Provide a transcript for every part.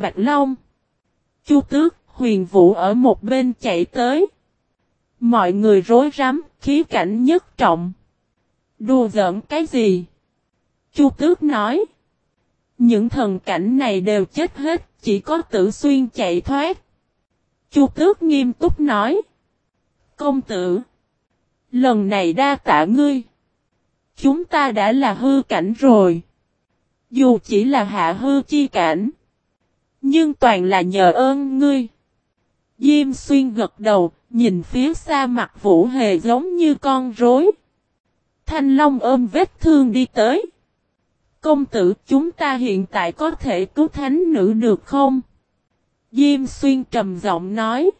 Bạch Long. Chu Tước, Huyền Vũ ở một bên chạy tới. Mọi người rối rắm, khí cảnh nhất trọng. Đùa giỡn cái gì? Chu Tước nói. Những thần cảnh này đều chết hết, chỉ có tử xuyên chạy thoát. Chu Tước nghiêm túc nói. Công tử. Lần này đa tạ ngươi. Chúng ta đã là hư cảnh rồi. Dù chỉ là hạ hư chi cảnh. Nhưng toàn là nhờ ơn ngươi. Diêm xuyên gật đầu, nhìn phía xa mặt vũ hề giống như con rối. Thanh Long ôm vết thương đi tới. Công tử chúng ta hiện tại có thể cứu thánh nữ được không? Diêm xuyên trầm giọng nói.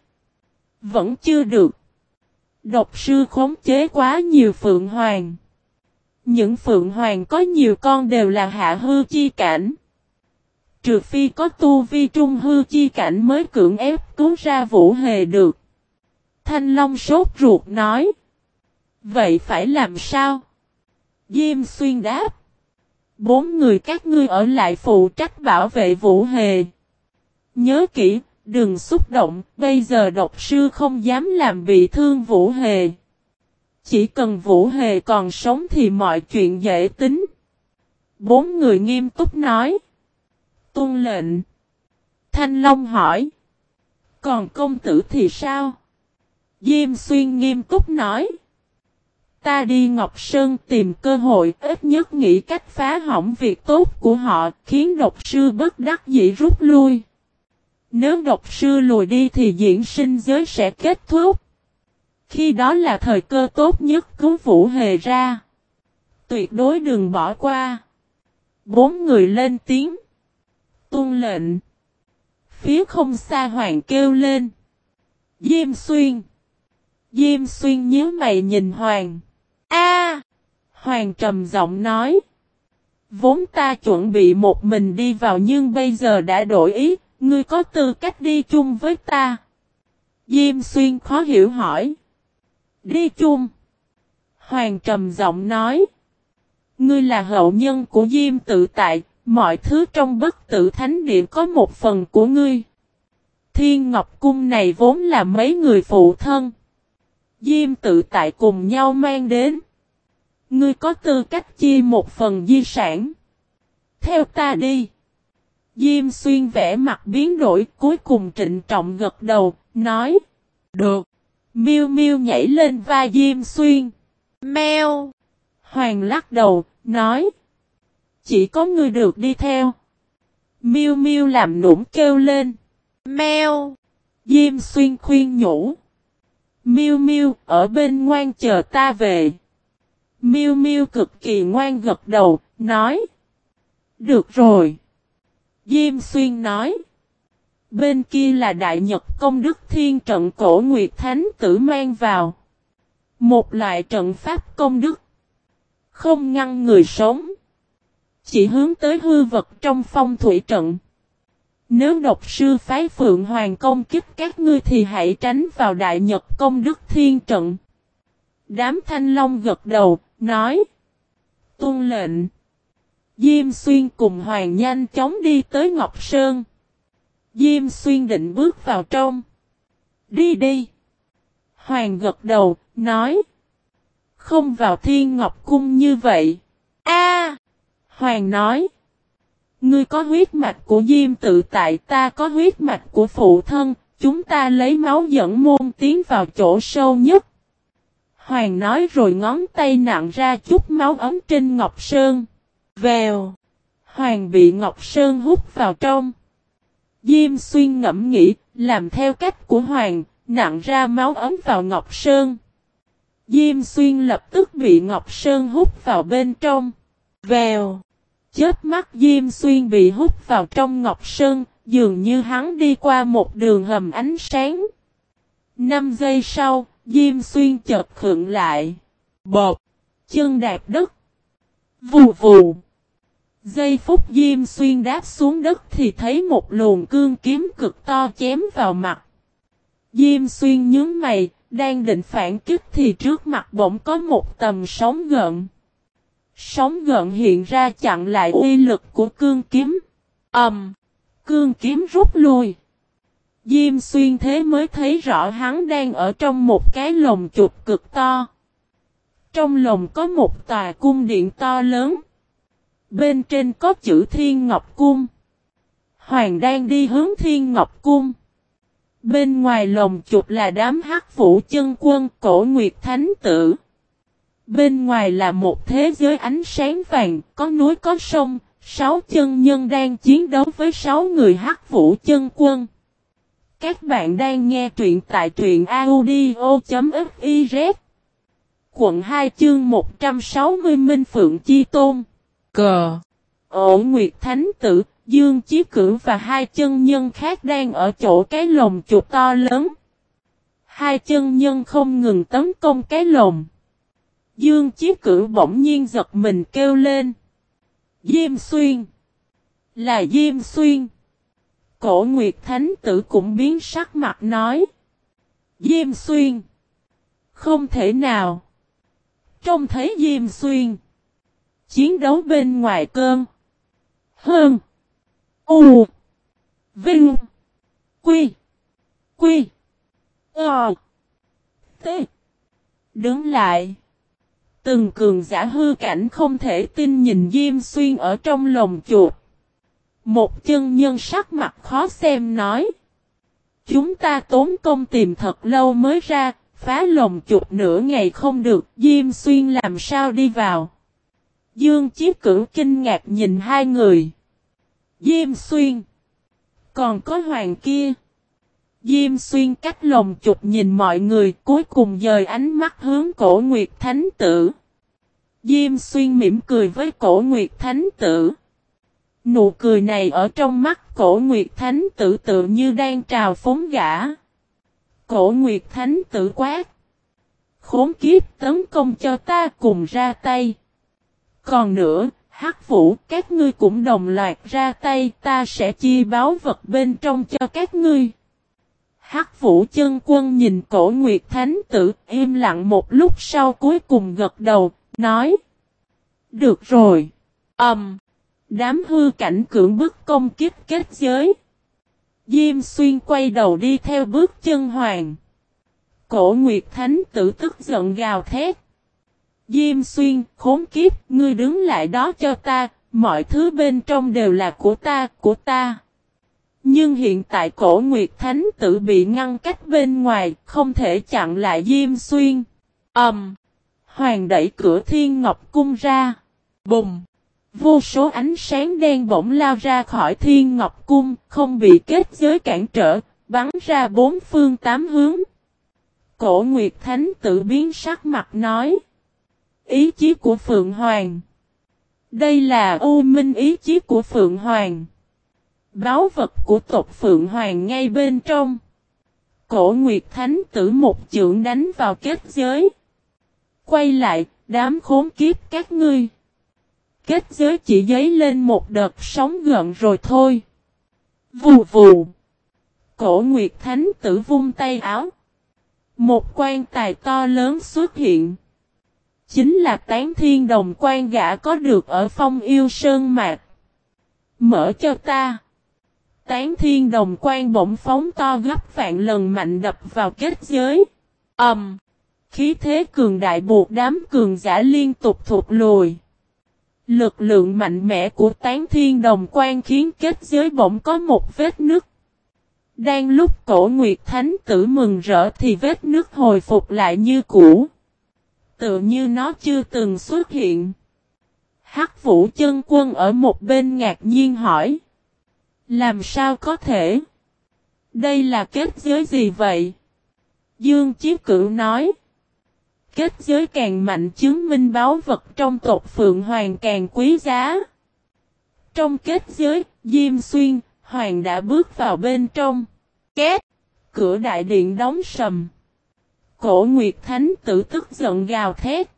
Vẫn chưa được. Độc sư khống chế quá nhiều phượng hoàng. Những phượng hoàng có nhiều con đều là hạ hư chi cảnh. Trừ phi có tu vi trung hư chi cảnh mới cưỡng ép cứu ra vũ hề được. Thanh Long sốt ruột nói. Vậy phải làm sao? Diêm xuyên đáp. Bốn người các ngươi ở lại phụ trách bảo vệ vũ hề. Nhớ kỹ, đừng xúc động, bây giờ độc sư không dám làm bị thương vũ hề. Chỉ cần vũ hề còn sống thì mọi chuyện dễ tính. Bốn người nghiêm túc nói. Tôn lệnh. Thanh Long hỏi. Còn công tử thì sao? Diêm xuyên nghiêm túc nói. Ta đi Ngọc Sơn tìm cơ hội ít nhất nghĩ cách phá hỏng việc tốt của họ khiến độc sư bất đắc dĩ rút lui. Nếu độc sư lùi đi thì diễn sinh giới sẽ kết thúc. Khi đó là thời cơ tốt nhất cứu Vũ Hề ra. Tuyệt đối đừng bỏ qua. Bốn người lên tiếng. Tuân lệnh. Phía không xa hoàng kêu lên. Diêm xuyên. Diêm xuyên nhớ mày nhìn hoàng. A! hoàng trầm giọng nói. Vốn ta chuẩn bị một mình đi vào nhưng bây giờ đã đổi ý, ngươi có tư cách đi chung với ta. Diêm xuyên khó hiểu hỏi. Đi chung. Hoàng trầm giọng nói. Ngươi là hậu nhân của Diêm tự tại, mọi thứ trong bất tử thánh địa có một phần của ngươi. Thiên Ngọc Cung này vốn là mấy người phụ thân. Diêm tự tại cùng nhau mang đến. Ngươi có tư cách chia một phần di sản. Theo ta đi. Diêm xuyên vẽ mặt biến đổi cuối cùng trịnh trọng gật đầu, nói. Được. Miêu miêu nhảy lên vai Diêm xuyên. Mèo. Hoàng lắc đầu, nói. Chỉ có ngươi được đi theo. Miêu miêu làm nũng kêu lên. Mèo. Diêm xuyên khuyên nhủ. Miu Miu ở bên ngoan chờ ta về. Miu Miu cực kỳ ngoan gật đầu, nói. Được rồi. Diêm Xuyên nói. Bên kia là Đại Nhật Công Đức Thiên trận cổ Nguyệt Thánh tử mang vào. Một loại trận pháp công đức. Không ngăn người sống. Chỉ hướng tới hư vật trong phong thủy trận. Nếu độc sư phái Phượng Hoàng công kích các ngươi thì hãy tránh vào Đại Nhật Công Đức Thiên Trận. Đám thanh long gật đầu, nói. tuân lệnh. Diêm Xuyên cùng Hoàng nhanh chóng đi tới Ngọc Sơn. Diêm Xuyên định bước vào trong. Đi đi. Hoàng gật đầu, nói. Không vào Thiên Ngọc Cung như vậy. A Hoàng nói. Ngươi có huyết mạch của Diêm tự tại ta có huyết mạch của phụ thân, chúng ta lấy máu dẫn môn tiến vào chỗ sâu nhất. Hoàng nói rồi ngón tay nặng ra chút máu ấm trên Ngọc Sơn. Vèo. Hoàng bị Ngọc Sơn hút vào trong. Diêm xuyên ngẫm nghĩ, làm theo cách của Hoàng, nặng ra máu ấm vào Ngọc Sơn. Diêm xuyên lập tức bị Ngọc Sơn hút vào bên trong. Vèo. Chết mắt Diêm Xuyên bị hút vào trong Ngọc Sơn, dường như hắn đi qua một đường hầm ánh sáng. Năm giây sau, Diêm Xuyên chợt khựng lại. Bột! Chân đạp đất. Vù vù! Giây phút Diêm Xuyên đáp xuống đất thì thấy một luồng cương kiếm cực to chém vào mặt. Diêm Xuyên nhướng mày, đang định phản kích thì trước mặt bỗng có một tầm sóng gợn. Sóng gợn hiện ra chặn lại uy lực của cương kiếm. Ẩm. Um, Cương kiếm rút lui. Diêm xuyên thế mới thấy rõ hắn đang ở trong một cái lồng chuột cực to. Trong lồng có một tòa cung điện to lớn. Bên trên có chữ Thiên Ngọc Cung. Hoàng đang đi hướng Thiên Ngọc Cung. Bên ngoài lồng chuột là đám hắc vũ chân quân cổ Nguyệt Thánh Tử. Bên ngoài là một thế giới ánh sáng vàng, có núi có sông, sáu chân nhân đang chiến đấu với sáu người hắc vũ chân quân. Các bạn đang nghe truyện tại truyện audio.fiz Quận 2 chương 160 Minh Phượng Chi Tôn Cờ Ổ Nguyệt Thánh Tử, Dương Chí Cử và hai chân nhân khác đang ở chỗ cái lồng chuột to lớn. Hai chân nhân không ngừng tấn công cái lồng. Dương Chí Cửu bỗng nhiên giật mình kêu lên. Diêm Xuyên Là Diêm Xuyên Cổ Nguyệt Thánh Tử cũng biến sắc mặt nói. Diêm Xuyên. Không thể nào. Trông thấy Diêm Xuyên. Chiến đấu bên ngoài cơn. Hơn. U. Vinh. Quy. Quy. Ờ. T. Đứng lại. Từng cường giả hư cảnh không thể tin nhìn Diêm Xuyên ở trong lồng chuột. Một chân nhân sắc mặt khó xem nói. Chúng ta tốn công tìm thật lâu mới ra, phá lồng chuột nửa ngày không được, Diêm Xuyên làm sao đi vào. Dương Chí Cửu kinh ngạc nhìn hai người. Diêm Xuyên. Còn có hoàng kia. Diêm Xuyên cách lồng chụp nhìn mọi người cuối cùng dời ánh mắt hướng cổ Nguyệt Thánh Tử. Diêm Xuyên mỉm cười với cổ Nguyệt Thánh Tử. Nụ cười này ở trong mắt cổ Nguyệt Thánh tử tự như đang trào phóng gã. Cổ Nguyệt Thánh tử quát. Khốn kiếp tấn công cho ta cùng ra tay. Còn nữa, hắc vũ các ngươi cũng đồng loạt ra tay ta sẽ chia báo vật bên trong cho các ngươi. Hắc vũ chân quân nhìn cổ Nguyệt Thánh tử im lặng một lúc sau cuối cùng gật đầu, nói. Được rồi. Ẩm. Um. Đám hư cảnh cưỡng bức công kiếp kết giới. Diêm xuyên quay đầu đi theo bước chân hoàng. Cổ Nguyệt Thánh tử tức giận gào thét. Diêm xuyên, khốn kiếp, ngươi đứng lại đó cho ta, mọi thứ bên trong đều là của ta, của ta. Nhưng hiện tại cổ Nguyệt Thánh tử bị ngăn cách bên ngoài, không thể chặn lại Diêm xuyên. Ẩm! Um, hoàng đẩy cửa thiên ngọc cung ra. Bùng! Vô số ánh sáng đen bỗng lao ra khỏi thiên ngọc cung, không bị kết giới cản trở, bắn ra bốn phương tám hướng. Cổ Nguyệt Thánh tự biến sắc mặt nói. Ý chí của Phượng Hoàng. Đây là u minh ý chí của Phượng Hoàng. Báo vật của tộc Phượng Hoàng ngay bên trong. Cổ Nguyệt Thánh tử một chưởng đánh vào kết giới. Quay lại, đám khốn kiếp các ngươi kết giới chỉ giấy lên một đợt sóng gợn rồi thôi. Vù vù. Cổ Nguyệt Thánh tử vung tay áo. Một quan tài to lớn xuất hiện. Chính là tán thiên đồng quan gã có được ở phong yêu sơn mạc. Mở cho ta. Tán thiên đồng quan bỗng phóng to gấp vạn lần mạnh đập vào kết giới. Ẩm. Um, khí thế cường đại buộc đám cường giả liên tục thụt lùi. Lực lượng mạnh mẽ của tán thiên đồng quan khiến kết giới bỗng có một vết nứt. Đang lúc cổ Nguyệt Thánh tử mừng rỡ thì vết nứt hồi phục lại như cũ. Tự như nó chưa từng xuất hiện. Hắc vũ chân quân ở một bên ngạc nhiên hỏi. Làm sao có thể? Đây là kết giới gì vậy? Dương chiếu Cửu nói kết giới càng mạnh chứng minh báo vật trong tộc Phượng Hoàng càng quý giá. Trong kết giới, Diêm Xuyên, Hoàng đã bước vào bên trong. kết Cửa đại điện đóng sầm. Cổ Nguyệt Thánh tử tức giận gào thét.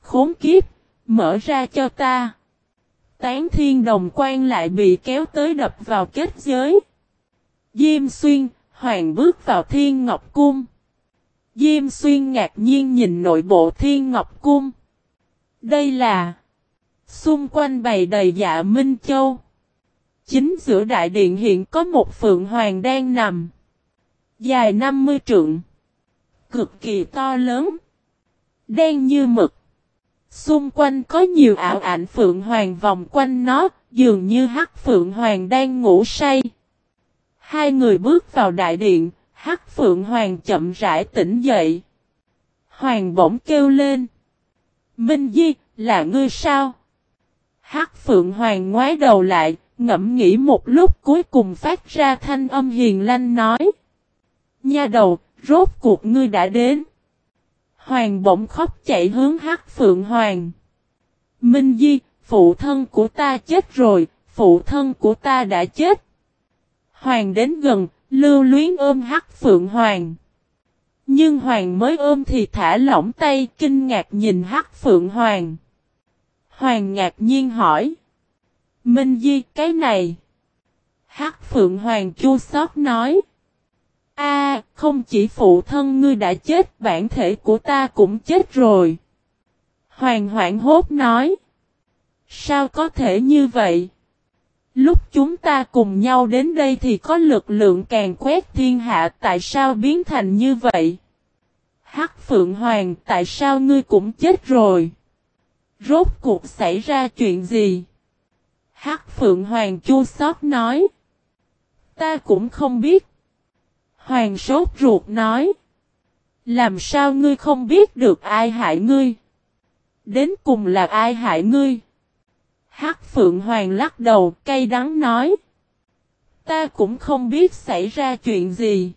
Khốn kiếp! Mở ra cho ta! Tán thiên đồng quan lại bị kéo tới đập vào kết giới. Diêm Xuyên, Hoàng bước vào thiên ngọc cung. Diêm xuyên ngạc nhiên nhìn nội bộ thiên ngọc cung. Đây là... Xung quanh bày đầy dạ Minh Châu. Chính giữa đại điện hiện có một phượng hoàng đang nằm. Dài 50 trượng. Cực kỳ to lớn. Đen như mực. Xung quanh có nhiều ảo ảnh phượng hoàng vòng quanh nó, dường như hắc phượng hoàng đang ngủ say. Hai người bước vào đại điện, hắc phượng hoàng chậm rãi tỉnh dậy. Hoàng bỗng kêu lên. Minh Di, là ngươi sao? Hắc phượng hoàng ngoái đầu lại, ngẫm nghĩ một lúc cuối cùng phát ra thanh âm hiền lanh nói. Nha đầu, rốt cuộc ngươi đã đến. Hoàng bỗng khóc chạy hướng hắc phượng hoàng. Minh Di, phụ thân của ta chết rồi, phụ thân của ta đã chết. Hoàng đến gần, lưu luyến ôm hắc phượng hoàng. Nhưng hoàng mới ôm thì thả lỏng tay kinh ngạc nhìn hắc phượng hoàng. Hoàng ngạc nhiên hỏi. Minh Di cái này. Hắc Phượng Hoàng chua xót nói. A, không chỉ phụ thân ngươi đã chết, bản thể của ta cũng chết rồi. Hoàng hoảng hốt nói. Sao có thể như vậy? Lúc chúng ta cùng nhau đến đây thì có lực lượng càng quét thiên hạ, tại sao biến thành như vậy? Hắc Phượng Hoàng, tại sao ngươi cũng chết rồi? Rốt cuộc xảy ra chuyện gì? Hắc Phượng Hoàng chua xót nói. Ta cũng không biết. Hoàng sốt ruột nói. Làm sao ngươi không biết được ai hại ngươi? Đến cùng là ai hại ngươi? Hắc Phượng Hoàng lắc đầu cay đắng nói. Ta cũng không biết xảy ra chuyện gì.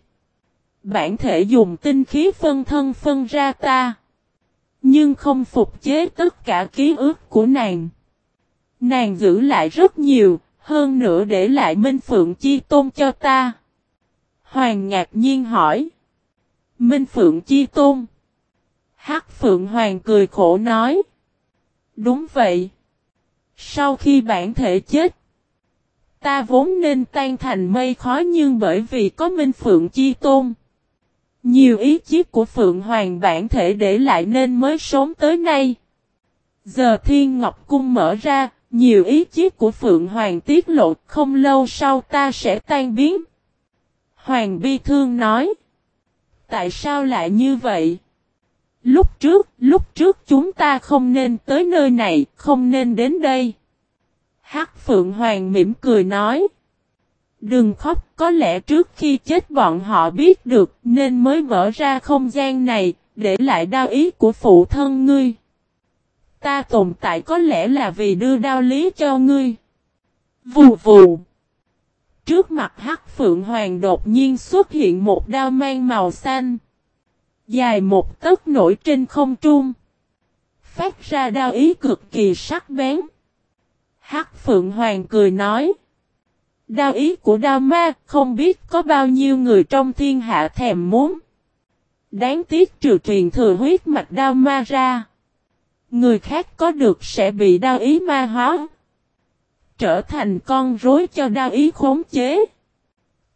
Bản thể dùng tinh khí phân thân phân ra ta. Nhưng không phục chế tất cả ký ức của nàng. Nàng giữ lại rất nhiều, hơn nữa để lại Minh Phượng Chi Tôn cho ta. Hoàng ngạc nhiên hỏi. Minh Phượng Chi Tôn. Hắc Phượng Hoàng cười khổ nói. Đúng vậy. Sau khi bản thể chết, ta vốn nên tan thành mây khói nhưng bởi vì có Minh Phượng Chi Tôn. Nhiều ý chí của Phượng Hoàng bản thể để lại nên mới sống tới nay. Giờ Thiên Ngọc Cung mở ra, nhiều ý chí của Phượng Hoàng tiết lộ không lâu sau ta sẽ tan biến. Hoàng Bi Thương nói. Tại sao lại như vậy? Lúc trước, lúc trước chúng ta không nên tới nơi này, không nên đến đây. Hắc Phượng Hoàng mỉm cười nói. Đừng khóc, có lẽ trước khi chết bọn họ biết được nên mới mở ra không gian này, để lại đau ý của phụ thân ngươi. Ta tồn tại có lẽ là vì đưa đau lý cho ngươi. Vù vù. Trước mặt Hắc Phượng Hoàng đột nhiên xuất hiện một đao mang màu xanh. Dài một tấc nổi trên không trung. Phát ra đao ý cực kỳ sắc bén. Hắc Phượng Hoàng cười nói. Đao ý của đao ma không biết có bao nhiêu người trong thiên hạ thèm muốn. Đáng tiếc trừ truyền thừa huyết mạch đao ma ra. Người khác có được sẽ bị đao ý ma hóa. Trở thành con rối cho đao ý khống chế.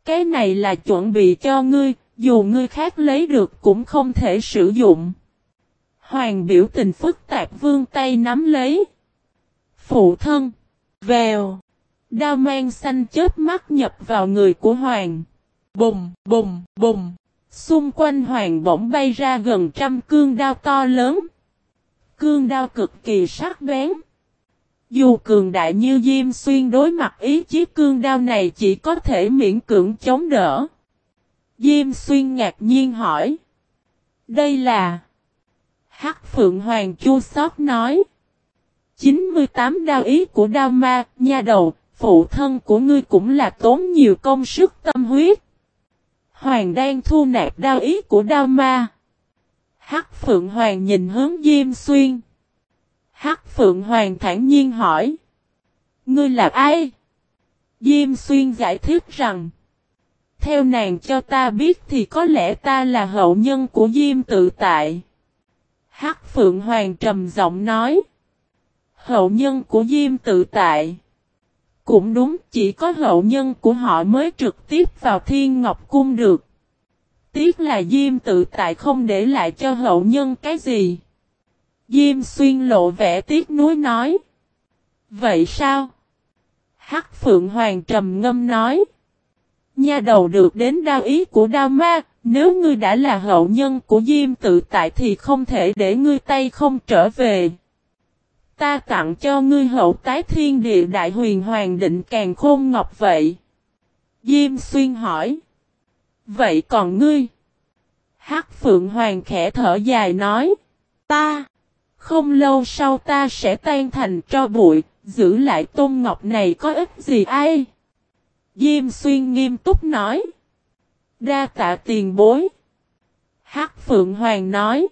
Cái này là chuẩn bị cho ngươi, dù ngươi khác lấy được cũng không thể sử dụng. Hoàng biểu tình phức tạp vương tay nắm lấy. Phụ thân. Vèo. Đao mang xanh chết mắt nhập vào người của Hoàng. Bùng, bùng, bùng. Xung quanh Hoàng bỗng bay ra gần trăm cương đao to lớn. Cương đao cực kỳ sắc bén. Dù cường đại như Diêm Xuyên đối mặt ý chí cương đao này chỉ có thể miễn cưỡng chống đỡ. Diêm Xuyên ngạc nhiên hỏi. Đây là... Hắc Phượng Hoàng chua xót nói. 98 đao ý của đao ma, nha đầu, phụ thân của ngươi cũng là tốn nhiều công sức tâm huyết. Hoàng đang thu nạp đao ý của đao ma. Hắc Phượng Hoàng nhìn hướng Diêm Xuyên. Hắc Phượng Hoàng thản nhiên hỏi. Ngươi là ai? Diêm Xuyên giải thích rằng. Theo nàng cho ta biết thì có lẽ ta là hậu nhân của Diêm tự tại. Hắc Phượng Hoàng trầm giọng nói. Hậu nhân của Diêm tự tại. Cũng đúng, chỉ có hậu nhân của họ mới trực tiếp vào Thiên Ngọc Cung được. Tiếc là Diêm tự tại không để lại cho hậu nhân cái gì. Diêm xuyên lộ vẻ tiếc nuối nói. Vậy sao? Hắc Phượng Hoàng trầm ngâm nói. Nha đầu được đến đao ý của đao ma, nếu ngươi đã là hậu nhân của Diêm tự tại thì không thể để ngươi tay không trở về. Ta tặng cho ngươi hậu tái thiên địa đại huyền hoàng định càng khôn ngọc vậy. Diêm xuyên hỏi. Vậy còn ngươi? Hắc Phượng Hoàng khẽ thở dài nói. Ta. Không lâu sau ta sẽ tan thành cho bụi, giữ lại tôn ngọc này có ích gì ai? Diêm xuyên nghiêm túc nói. Đa tạ tiền bối. Hắc Phượng Hoàng nói.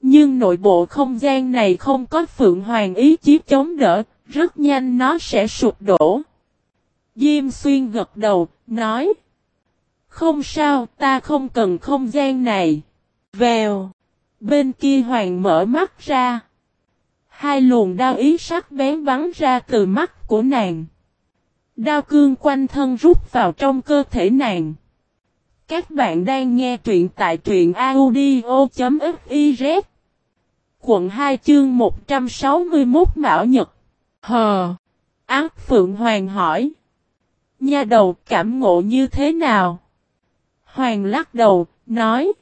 Nhưng nội bộ không gian này không có Phượng Hoàng ý chí chống đỡ, rất nhanh nó sẽ sụp đổ. Diêm xuyên gật đầu, nói. Không sao, ta không cần không gian này. Vèo. Bên kia hoàng mở mắt ra. Hai luồng đao ý sắc bén bắn ra từ mắt của nàng. Đao cương quanh thân rút vào trong cơ thể nàng. Các bạn đang nghe truyện tại truyện audio.fiz Quận 2 chương 161 Mão Nhật Hờ Ác Phượng Hoàng hỏi Nha đầu cảm ngộ như thế nào? Hoàng lắc đầu, nói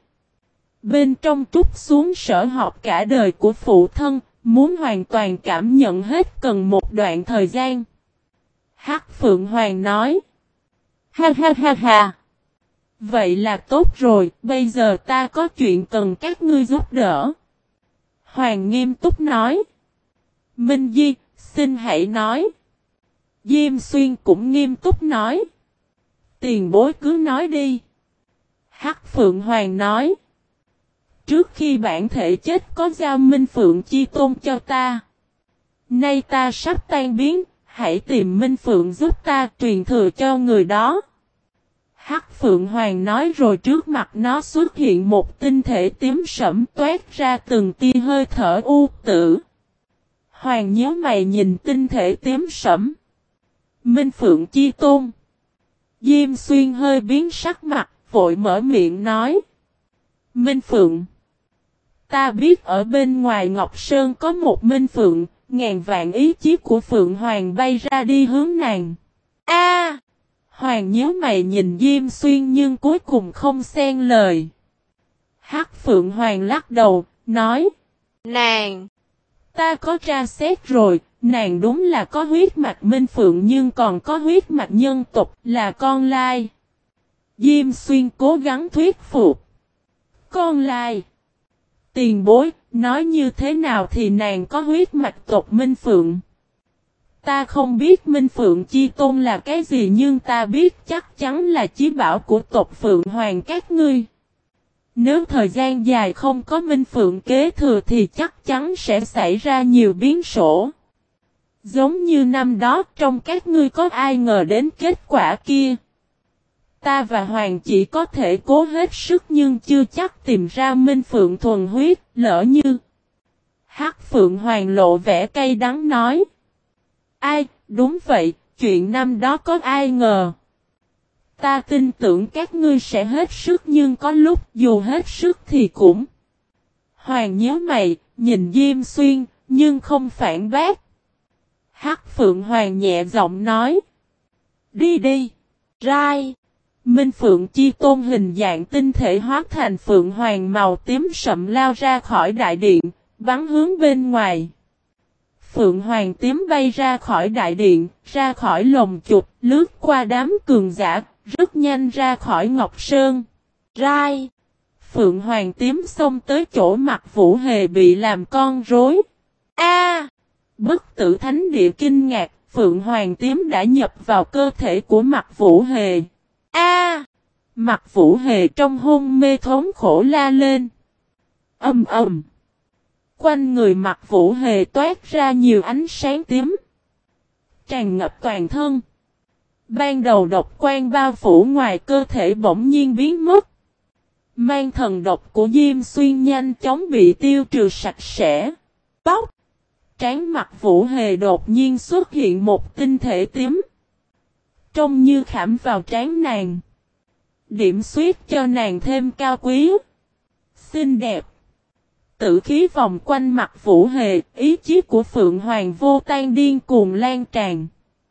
Bên trong trúc xuống sở học cả đời của phụ thân, muốn hoàn toàn cảm nhận hết cần một đoạn thời gian. Hắc Phượng Hoàng nói. Ha ha ha ha. Vậy là tốt rồi, bây giờ ta có chuyện cần các ngươi giúp đỡ. Hoàng nghiêm túc nói. Minh Di, xin hãy nói. Diêm Xuyên cũng nghiêm túc nói. Tiền bối cứ nói đi. Hắc Phượng Hoàng nói. Trước khi bản thể chết có giao Minh Phượng chi tôn cho ta. Nay ta sắp tan biến, hãy tìm Minh Phượng giúp ta truyền thừa cho người đó. Hắc Phượng Hoàng nói rồi trước mặt nó xuất hiện một tinh thể tím sẫm toát ra từng tia hơi thở u tử. Hoàng nhớ mày nhìn tinh thể tím sẫm. Minh Phượng Chi Tôn. Diêm Xuyên hơi biến sắc mặt, vội mở miệng nói. Minh Phượng. Ta biết ở bên ngoài Ngọc Sơn có một Minh Phượng, ngàn vạn ý chí của Phượng Hoàng bay ra đi hướng nàng. A! Hoàng nhớ mày nhìn Diêm Xuyên nhưng cuối cùng không xen lời. Hắc Phượng Hoàng lắc đầu, nói. Nàng! Ta có tra xét rồi, nàng đúng là có huyết mạch Minh Phượng nhưng còn có huyết mạch nhân tục là con lai. Diêm Xuyên cố gắng thuyết phục. Con lai! Tiền bối, nói như thế nào thì nàng có huyết mạch tộc Minh Phượng. Ta không biết Minh Phượng Chi Tôn là cái gì nhưng ta biết chắc chắn là chí bảo của tộc Phượng Hoàng các ngươi. Nếu thời gian dài không có Minh Phượng kế thừa thì chắc chắn sẽ xảy ra nhiều biến sổ. Giống như năm đó, trong các ngươi có ai ngờ đến kết quả kia. Ta và Hoàng chỉ có thể cố hết sức nhưng chưa chắc tìm ra Minh Phượng thuần huyết, lỡ như. Hắc Phượng Hoàng lộ vẻ cay đắng nói. Ai, đúng vậy, chuyện năm đó có ai ngờ. Ta tin tưởng các ngươi sẽ hết sức nhưng có lúc dù hết sức thì cũng. Hoàng nhớ mày, nhìn Diêm Xuyên, nhưng không phản bác. Hắc Phượng Hoàng nhẹ giọng nói. Đi đi, rai. Minh Phượng Chi Tôn hình dạng tinh thể hóa thành Phượng Hoàng màu tím sậm lao ra khỏi đại điện, bắn hướng bên ngoài. Phượng Hoàng tím bay ra khỏi đại điện, ra khỏi lồng chụp, lướt qua đám cường giả, rất nhanh ra khỏi Ngọc Sơn. Rai! Phượng Hoàng tím xông tới chỗ mặt Vũ Hề bị làm con rối. A! Bức tử thánh địa kinh ngạc, Phượng Hoàng tím đã nhập vào cơ thể của mặt Vũ Hề. Mặt Vũ Hề trong hôn mê thống khổ la lên. Âm ầm. Quanh người mặt Vũ Hề toát ra nhiều ánh sáng tím. Tràn ngập toàn thân. Ban đầu độc quan bao phủ ngoài cơ thể bỗng nhiên biến mất. Mang thần độc của Diêm Xuyên nhanh chóng bị tiêu trừ sạch sẽ. Bóc! Trán mặt Vũ Hề đột nhiên xuất hiện một tinh thể tím. Trông như khảm vào trán nàng. Điểm suýt cho nàng thêm cao quý. Xinh đẹp. Tử khí vòng quanh mặt Vũ Hề, ý chí của Phượng Hoàng vô tan điên cuồng lan tràn.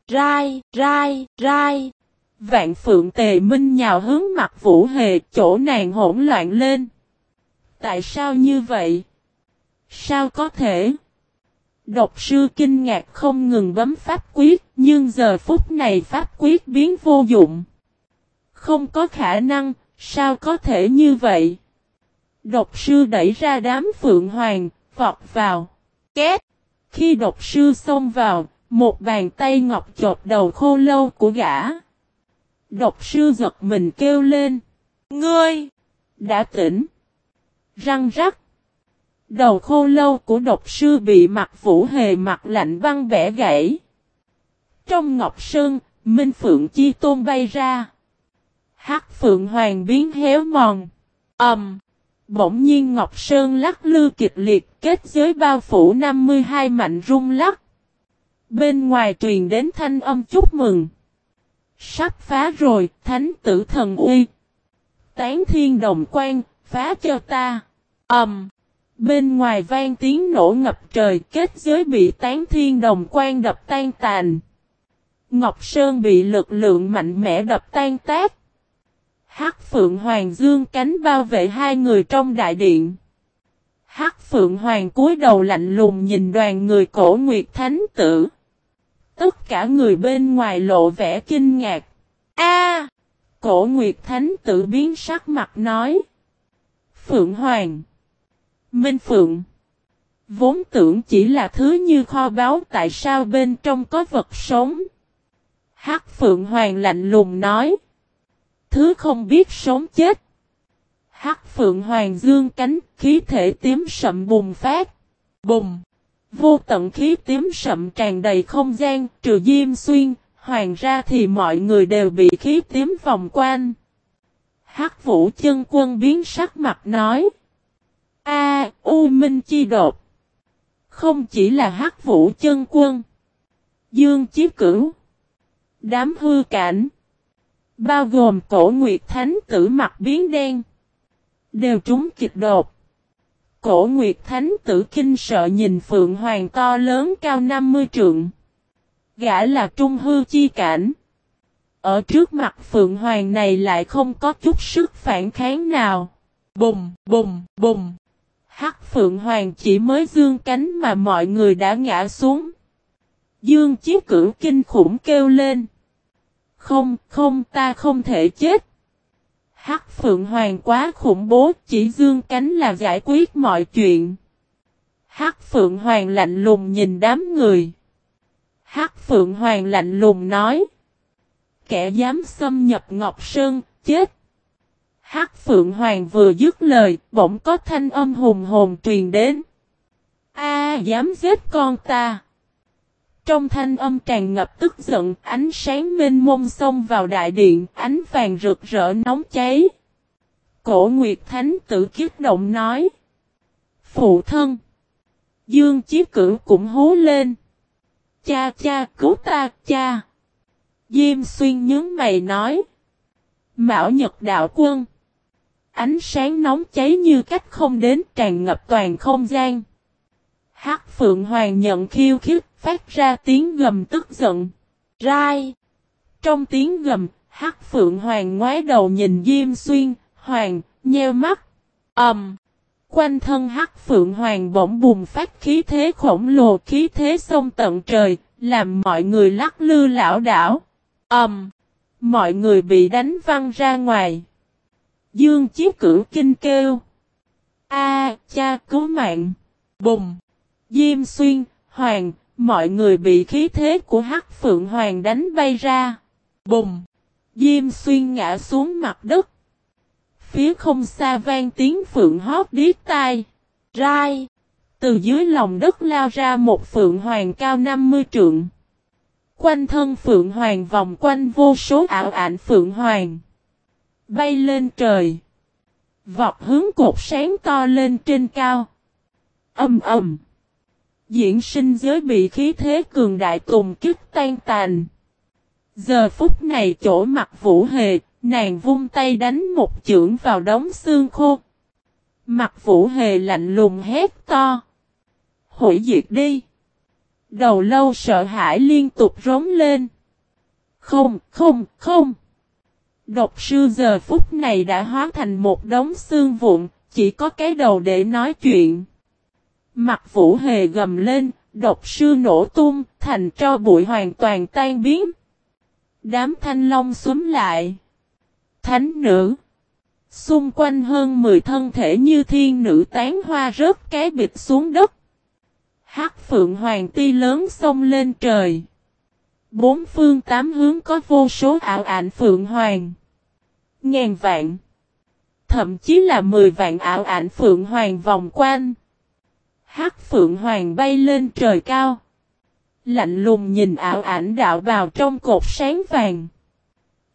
rai, rai, rai. Vạn phượng tề minh nhào hướng mặt vũ hề chỗ nàng hỗn loạn lên. Tại sao như vậy? Sao có thể? Độc sư kinh ngạc không ngừng bấm pháp quyết, nhưng giờ phút này pháp quyết biến vô dụng. Không có khả năng, sao có thể như vậy? Độc sư đẩy ra đám phượng hoàng, vọt vào. Két! Khi độc sư xông vào, một bàn tay ngọc chộp đầu khô lâu của gã. Độc sư giật mình kêu lên. Ngươi! Đã tỉnh! Răng rắc! Đầu khô lâu của độc sư bị mặt vũ hề mặt lạnh băng bẻ gãy. Trong ngọc sơn, Minh Phượng Chi Tôn bay ra. Hắc Phượng Hoàng biến héo mòn. Ầm! Um, bỗng nhiên Ngọc Sơn lắc lư kịch liệt kết giới bao phủ 52 mạnh rung lắc. Bên ngoài truyền đến thanh âm chúc mừng. Sắp phá rồi, thánh tử thần uy. Tán thiên đồng quan, phá cho ta. Ầm! Um, Bên ngoài vang tiếng nổ ngập trời kết giới bị tán thiên đồng quan đập tan tàn. Ngọc Sơn bị lực lượng mạnh mẽ đập tan tác. Hắc Phượng Hoàng dương cánh bao vệ hai người trong đại điện. Hắc Phượng Hoàng cúi đầu lạnh lùng nhìn đoàn người cổ Nguyệt Thánh Tử. Tất cả người bên ngoài lộ vẻ kinh ngạc. A! cổ Nguyệt Thánh Tử biến sắc mặt nói. Phượng Hoàng. Minh Phượng. Vốn tưởng chỉ là thứ như kho báu tại sao bên trong có vật sống. Hắc Phượng Hoàng lạnh lùng nói. Thứ không biết sống chết. Hắc Phượng Hoàng dương cánh khí thể tím sậm bùng phát. Bùng. Vô tận khí tím sậm tràn đầy không gian trừ diêm xuyên. Hoàng ra thì mọi người đều bị khí tím vòng quanh. Hắc Vũ chân quân biến sắc mặt nói. A, U Minh Chi đột. Không chỉ là hắc vũ chân quân. Dương Chí Cửu. Đám hư cảnh. Bao gồm cổ Nguyệt Thánh tử mặt biến đen. Đều trúng kịch đột. Cổ Nguyệt Thánh tử kinh sợ nhìn Phượng Hoàng to lớn cao 50 trượng. Gã là trung hư chi cảnh. Ở trước mặt Phượng Hoàng này lại không có chút sức phản kháng nào. Bùng, bùng, bùng. Hắc Phượng Hoàng chỉ mới dương cánh mà mọi người đã ngã xuống. Dương Chiếc cử kinh khủng kêu lên. Không, không ta không thể chết. Hắc Phượng Hoàng quá khủng bố chỉ dương cánh là giải quyết mọi chuyện. Hắc Phượng Hoàng lạnh lùng nhìn đám người. Hắc Phượng Hoàng lạnh lùng nói. Kẻ dám xâm nhập Ngọc Sơn, chết. Hắc Phượng Hoàng vừa dứt lời, bỗng có thanh âm hùng hồn truyền đến. A dám giết con ta. Trong thanh âm tràn ngập tức giận, ánh sáng mênh mông xông vào đại điện, ánh vàng rực rỡ nóng cháy. Cổ Nguyệt Thánh tử kiết động nói. Phụ thân. Dương Chí Cửu cũng hú lên. Cha cha cứu ta cha. Diêm xuyên nhớ mày nói. Mão Nhật Đạo Quân. Ánh sáng nóng cháy như cách không đến tràn ngập toàn không gian. Hắc Phượng Hoàng nhận khiêu khích, phát ra tiếng gầm tức giận. Rai! Trong tiếng gầm, Hắc Phượng Hoàng ngoái đầu nhìn Diêm Xuyên, Hoàng, nheo mắt. ầm, um, Quanh thân Hắc Phượng Hoàng bỗng bùng phát khí thế khổng lồ khí thế sông tận trời, làm mọi người lắc lư lão đảo. ầm, um, Mọi người bị đánh văng ra ngoài. Dương chiếc Cửu kinh kêu. A, cha cứu mạng. Bùng. Diêm xuyên, hoàng, mọi người bị khí thế của Hắc Phượng Hoàng đánh bay ra. Bùng. Diêm xuyên ngã xuống mặt đất. Phía không xa vang tiếng phượng hót điếc tai. Rai. Từ dưới lòng đất lao ra một phượng hoàng cao 50 trượng. Quanh thân phượng hoàng vòng quanh vô số ảo ảnh phượng hoàng. Bay lên trời. Vọt hướng cột sáng to lên trên cao. Âm ầm. Diễn sinh giới bị khí thế cường đại tùng kích tan tàn. Giờ phút này chỗ mặt vũ hề, nàng vung tay đánh một chưởng vào đống xương khô. Mặt vũ hề lạnh lùng hét to. Hủy diệt đi. Đầu lâu sợ hãi liên tục rống lên. Không, không, không. Độc sư giờ phút này đã hóa thành một đống xương vụn, chỉ có cái đầu để nói chuyện. Mặt vũ hề gầm lên, độc sư nổ tung, thành cho bụi hoàn toàn tan biến. Đám thanh long xúm lại. Thánh nữ. Xung quanh hơn 10 thân thể như thiên nữ tán hoa rớt cái bịch xuống đất. Hắc phượng hoàng ti lớn xông lên trời. Bốn phương tám hướng có vô số ảo ảnh phượng hoàng. Ngàn vạn. Thậm chí là mười vạn ảo ảnh phượng hoàng vòng quanh. Hắc phượng hoàng bay lên trời cao. Lạnh lùng nhìn ảo ảnh đạo vào trong cột sáng vàng.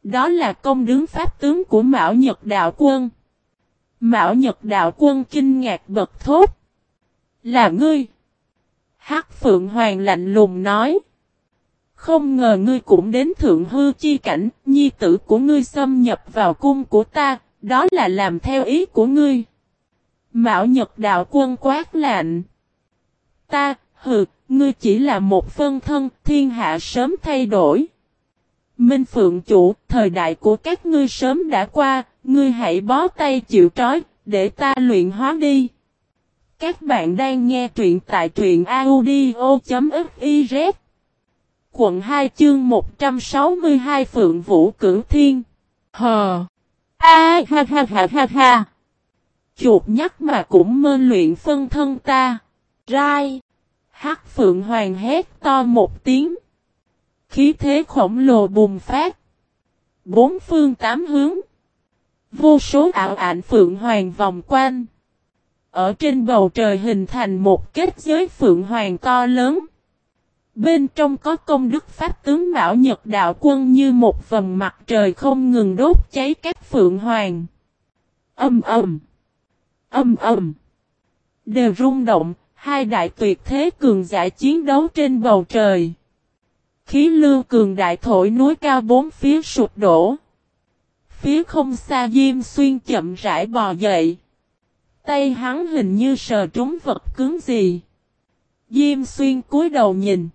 Đó là công đứng pháp tướng của Mão Nhật Đạo Quân. Mão Nhật Đạo Quân kinh ngạc bật thốt. Là ngươi. Hắc Phượng Hoàng lạnh lùng nói. Không ngờ ngươi cũng đến thượng hư chi cảnh, nhi tử của ngươi xâm nhập vào cung của ta, đó là làm theo ý của ngươi. Mạo Nhật Đạo Quân quát lạnh. Ta, hừ, ngươi chỉ là một phân thân, thiên hạ sớm thay đổi. Minh Phượng chủ, thời đại của các ngươi sớm đã qua, ngươi hãy bó tay chịu trói, để ta luyện hóa đi. Các bạn đang nghe truyện tại truyện audio.fiz Quận 2 chương 162 Phượng Vũ Cửu Thiên Hờ A ha ha ha ha ha Chuột nhắc mà cũng mơ luyện phân thân ta Rai Hắc Phượng Hoàng hét to một tiếng Khí thế khổng lồ bùng phát Bốn phương tám hướng Vô số ảo ảnh Phượng Hoàng vòng quanh ở trên bầu trời hình thành một kết giới phượng hoàng to lớn. Bên trong có công đức pháp tướng Mão Nhật Đạo Quân như một vầng mặt trời không ngừng đốt cháy các phượng hoàng. Âm ầm. Âm ầm. Đều rung động, hai đại tuyệt thế cường giả chiến đấu trên bầu trời. Khí lưu cường đại thổi núi cao bốn phía sụp đổ. Phía không xa Diêm Xuyên chậm rãi bò dậy. Tay hắn hình như sờ trúng vật cứng gì. Diêm xuyên cúi đầu nhìn.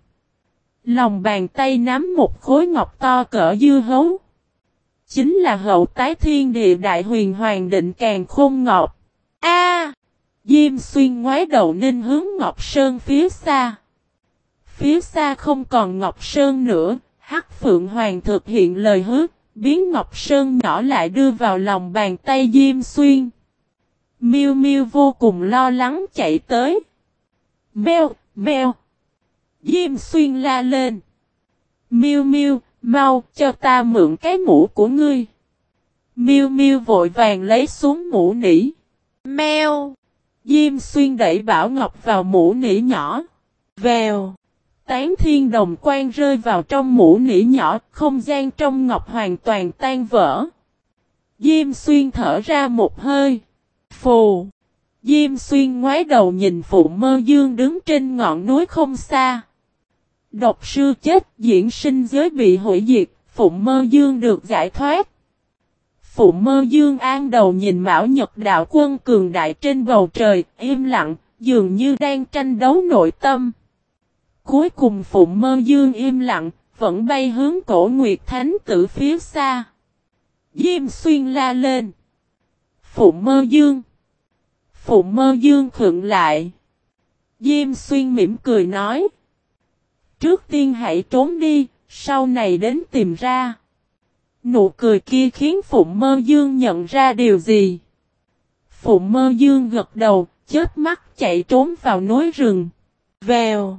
Lòng bàn tay nắm một khối ngọc to cỡ dưa hấu. Chính là hậu tái thiên địa đại huyền hoàng định càng khôn ngọc. A! Diêm xuyên ngoái đầu nên hướng Ngọc Sơn phía xa. Phía xa không còn Ngọc Sơn nữa, Hắc Phượng Hoàng thực hiện lời hứa, biến Ngọc Sơn nhỏ lại đưa vào lòng bàn tay Diêm Xuyên. Miu Miu vô cùng lo lắng chạy tới. Mèo, mèo. Diêm xuyên la lên. Miu Miu, mau cho ta mượn cái mũ của ngươi. Miu Miu vội vàng lấy xuống mũ nỉ. Mèo. Diêm xuyên đẩy Bảo Ngọc vào mũ nỉ nhỏ. Vèo. Tán thiên đồng quan rơi vào trong mũ nỉ nhỏ, không gian trong ngọc hoàn toàn tan vỡ. Diêm xuyên thở ra một hơi. Phù. Diêm xuyên ngoái đầu nhìn phụ mơ dương đứng trên ngọn núi không xa. Độc sư chết diễn sinh giới bị hủy diệt, phụ mơ dương được giải thoát. Phụ mơ dương an đầu nhìn Mão Nhật đạo quân cường đại trên bầu trời, im lặng, dường như đang tranh đấu nội tâm. Cuối cùng phụ mơ dương im lặng, vẫn bay hướng cổ Nguyệt Thánh tử phía xa. Diêm xuyên la lên. Phụ mơ dương. Phụ mơ dương khựng lại. Diêm xuyên mỉm cười nói. Trước tiên hãy trốn đi, sau này đến tìm ra. Nụ cười kia khiến Phụ Mơ Dương nhận ra điều gì. Phụ Mơ Dương gật đầu, chết mắt chạy trốn vào núi rừng. Vèo.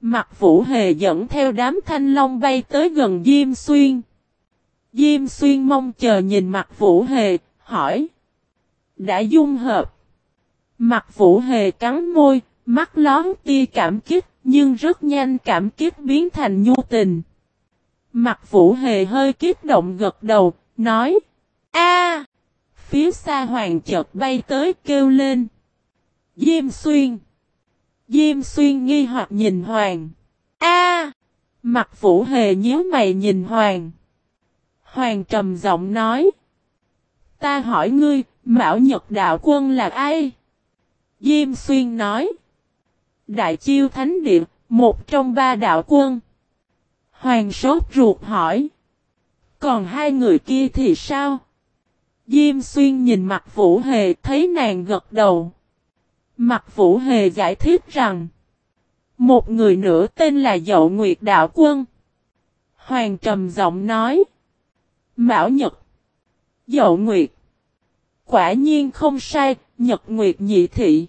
Mặt Vũ Hề dẫn theo đám thanh long bay tới gần Diêm Xuyên. Diêm Xuyên mong chờ nhìn mặt Vũ Hề, hỏi. Đã dung hợp. Mặt Vũ Hề cắn môi, mắt lón tia cảm kích, nhưng rất nhanh cảm kích biến thành nhu tình. Mặt Vũ Hề hơi kích động gật đầu, nói. a Phía xa hoàng chợt bay tới kêu lên. Diêm xuyên. Diêm xuyên nghi hoặc nhìn hoàng. a Mặt Vũ Hề nhíu mày nhìn hoàng. Hoàng trầm giọng nói. Ta hỏi ngươi, Mão Nhật Đạo Quân là ai? Diêm Xuyên nói. Đại chiêu thánh điện một trong ba đạo quân. Hoàng sốt ruột hỏi. Còn hai người kia thì sao? Diêm xuyên nhìn mặt Vũ Hề thấy nàng gật đầu. Mặt Vũ Hề giải thích rằng. Một người nữa tên là Dậu Nguyệt Đạo Quân. Hoàng trầm giọng nói. Mão Nhật. Dậu Nguyệt. Quả nhiên không sai, Nhật Nguyệt nhị thị.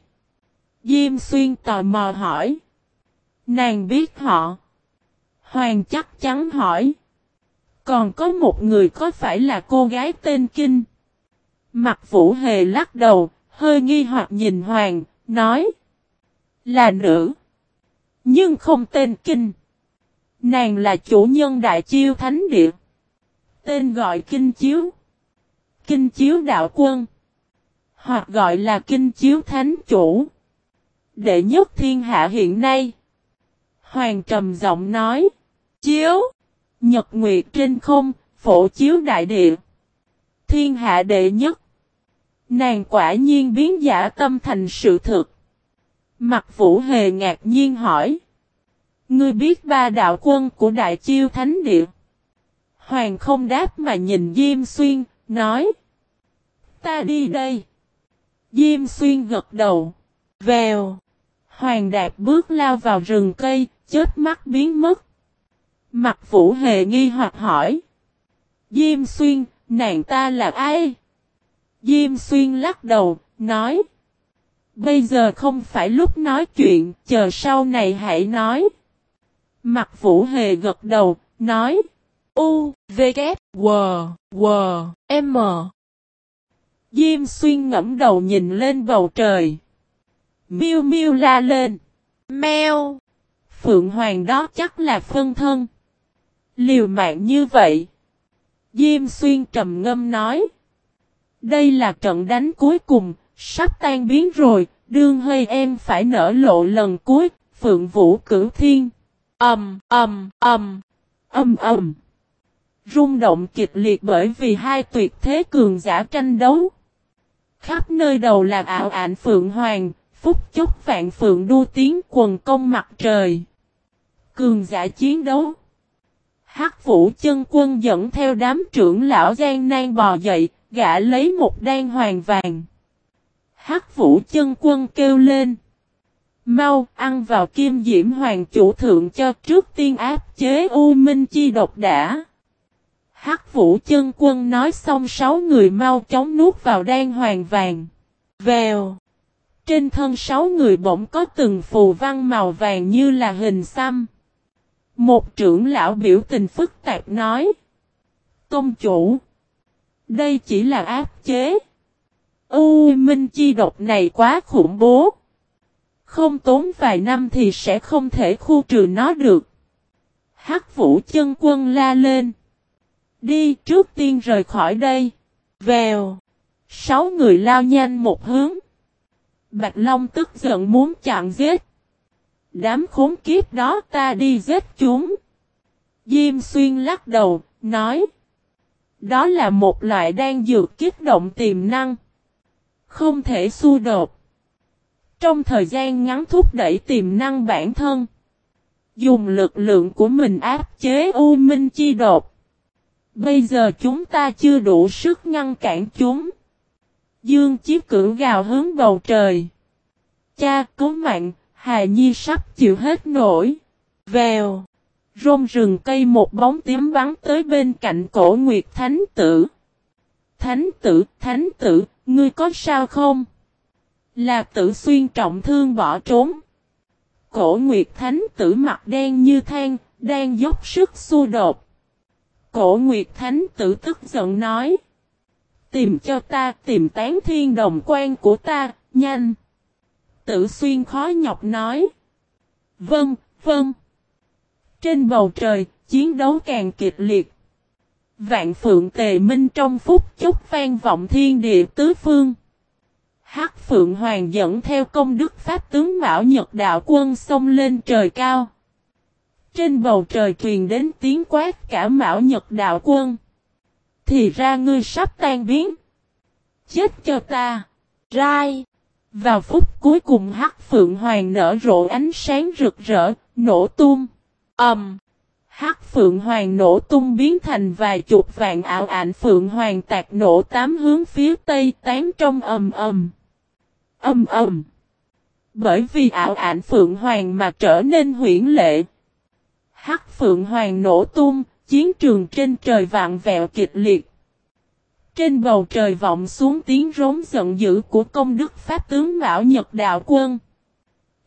Diêm xuyên tò mò hỏi. Nàng biết họ. Hoàng chắc chắn hỏi. Còn có một người có phải là cô gái tên Kinh? Mặt vũ hề lắc đầu, hơi nghi hoặc nhìn Hoàng, nói. Là nữ. Nhưng không tên Kinh. Nàng là chủ nhân đại chiêu thánh địa. Tên gọi Kinh Chiếu. Kinh Chiếu Đạo Quân. Hoặc gọi là Kinh Chiếu Thánh Chủ. Đệ nhất thiên hạ hiện nay. Hoàng trầm giọng nói. Chiếu. Nhật Nguyệt trên không, phổ chiếu đại địa. Thiên hạ đệ nhất. Nàng quả nhiên biến giả tâm thành sự thực. Mặt vũ hề ngạc nhiên hỏi. Ngươi biết ba đạo quân của đại chiêu thánh địa. Hoàng không đáp mà nhìn Diêm Xuyên, nói. Ta đi đây. Diêm Xuyên gật đầu. Vèo. Hoàng đạp bước lao vào rừng cây, chết mắt biến mất. Mặt vũ hề nghi hoặc hỏi. Diêm Xuyên, nàng ta là ai? Diêm Xuyên lắc đầu, nói. Bây giờ không phải lúc nói chuyện, chờ sau này hãy nói. Mặt vũ hề gật đầu, nói. U, V, K, W, W, M. Diêm xuyên ngẫm đầu nhìn lên bầu trời. Miu miu la lên. Mèo. Phượng hoàng đó chắc là phân thân. Liều mạng như vậy. Diêm xuyên trầm ngâm nói. Đây là trận đánh cuối cùng, sắp tan biến rồi, đương hơi em phải nở lộ lần cuối, Phượng Vũ cửu thiên. âm âm âm âm âm, Rung động kịch liệt bởi vì hai tuyệt thế cường giả tranh đấu. Khắp nơi đầu là ảo ảnh Phượng Hoàng, phúc chốc vạn Phượng đua tiếng quần công mặt trời. Cường giả chiến đấu. Hắc Vũ chân quân dẫn theo đám trưởng lão gian nan bò dậy, gã lấy một đan hoàng vàng. Hắc Vũ chân quân kêu lên. Mau ăn vào kim diễm hoàng chủ thượng cho trước tiên áp chế U Minh Chi độc đã. Hắc Vũ chân quân nói xong sáu người mau chóng nuốt vào đan hoàng vàng. Vèo. Trên thân sáu người bỗng có từng phù văn màu vàng như là hình xăm. Một trưởng lão biểu tình phức tạp nói. Tôn chủ. Đây chỉ là áp chế. U Minh Chi độc này quá khủng bố. Không tốn vài năm thì sẽ không thể khu trừ nó được. Hắc vũ chân quân la lên. Đi trước tiên rời khỏi đây. Vèo. Sáu người lao nhanh một hướng. Bạch Long tức giận muốn chặn giết. Đám khốn kiếp đó ta đi giết chúng. Diêm xuyên lắc đầu, nói. Đó là một loại đan dược kích động tiềm năng. Không thể xu đột. Trong thời gian ngắn thúc đẩy tiềm năng bản thân. Dùng lực lượng của mình áp chế U Minh Chi đột. Bây giờ chúng ta chưa đủ sức ngăn cản chúng. Dương chiếc Cửu gào hướng bầu trời. Cha cứu mạng, Hà Nhi sắp chịu hết nổi. Vèo. Rôm rừng cây một bóng tím bắn tới bên cạnh cổ Nguyệt Thánh Tử. Thánh Tử, Thánh Tử, ngươi có sao không? Là tử xuyên trọng thương bỏ trốn. Cổ Nguyệt Thánh Tử mặt đen như than, đang dốc sức xua đột. Cổ Nguyệt Thánh Tử tức giận nói. Tìm cho ta, tìm tán thiên đồng quan của ta, nhanh. Tử xuyên khó nhọc nói. Vâng, vâng. Trên bầu trời, chiến đấu càng kịch liệt. Vạn phượng tề minh trong phút chốc vang vọng thiên địa tứ phương. Hắc phượng hoàng dẫn theo công đức pháp tướng Mão Nhật đạo quân xông lên trời cao. Trên bầu trời truyền đến tiếng quát cả Mão Nhật đạo quân. Thì ra ngươi sắp tan biến. Chết cho ta. Rai. Vào phút cuối cùng Hắc Phượng Hoàng nở rộ ánh sáng rực rỡ, nổ tung. Ầm. Um, Hắc Phượng Hoàng nổ tung biến thành vài chục vạn ảo ảnh Phượng Hoàng tạc nổ tám hướng phía tây tán trong ầm ầm. Ầm ầm. Bởi vì ảo ảnh Phượng Hoàng mà trở nên huyễn lệ. Hắc Phượng Hoàng nổ tung, chiến trường trên trời vạn vẹo kịch liệt. Trên bầu trời vọng xuống tiếng rống giận dữ của công đức Pháp tướng Mão Nhật Đạo Quân.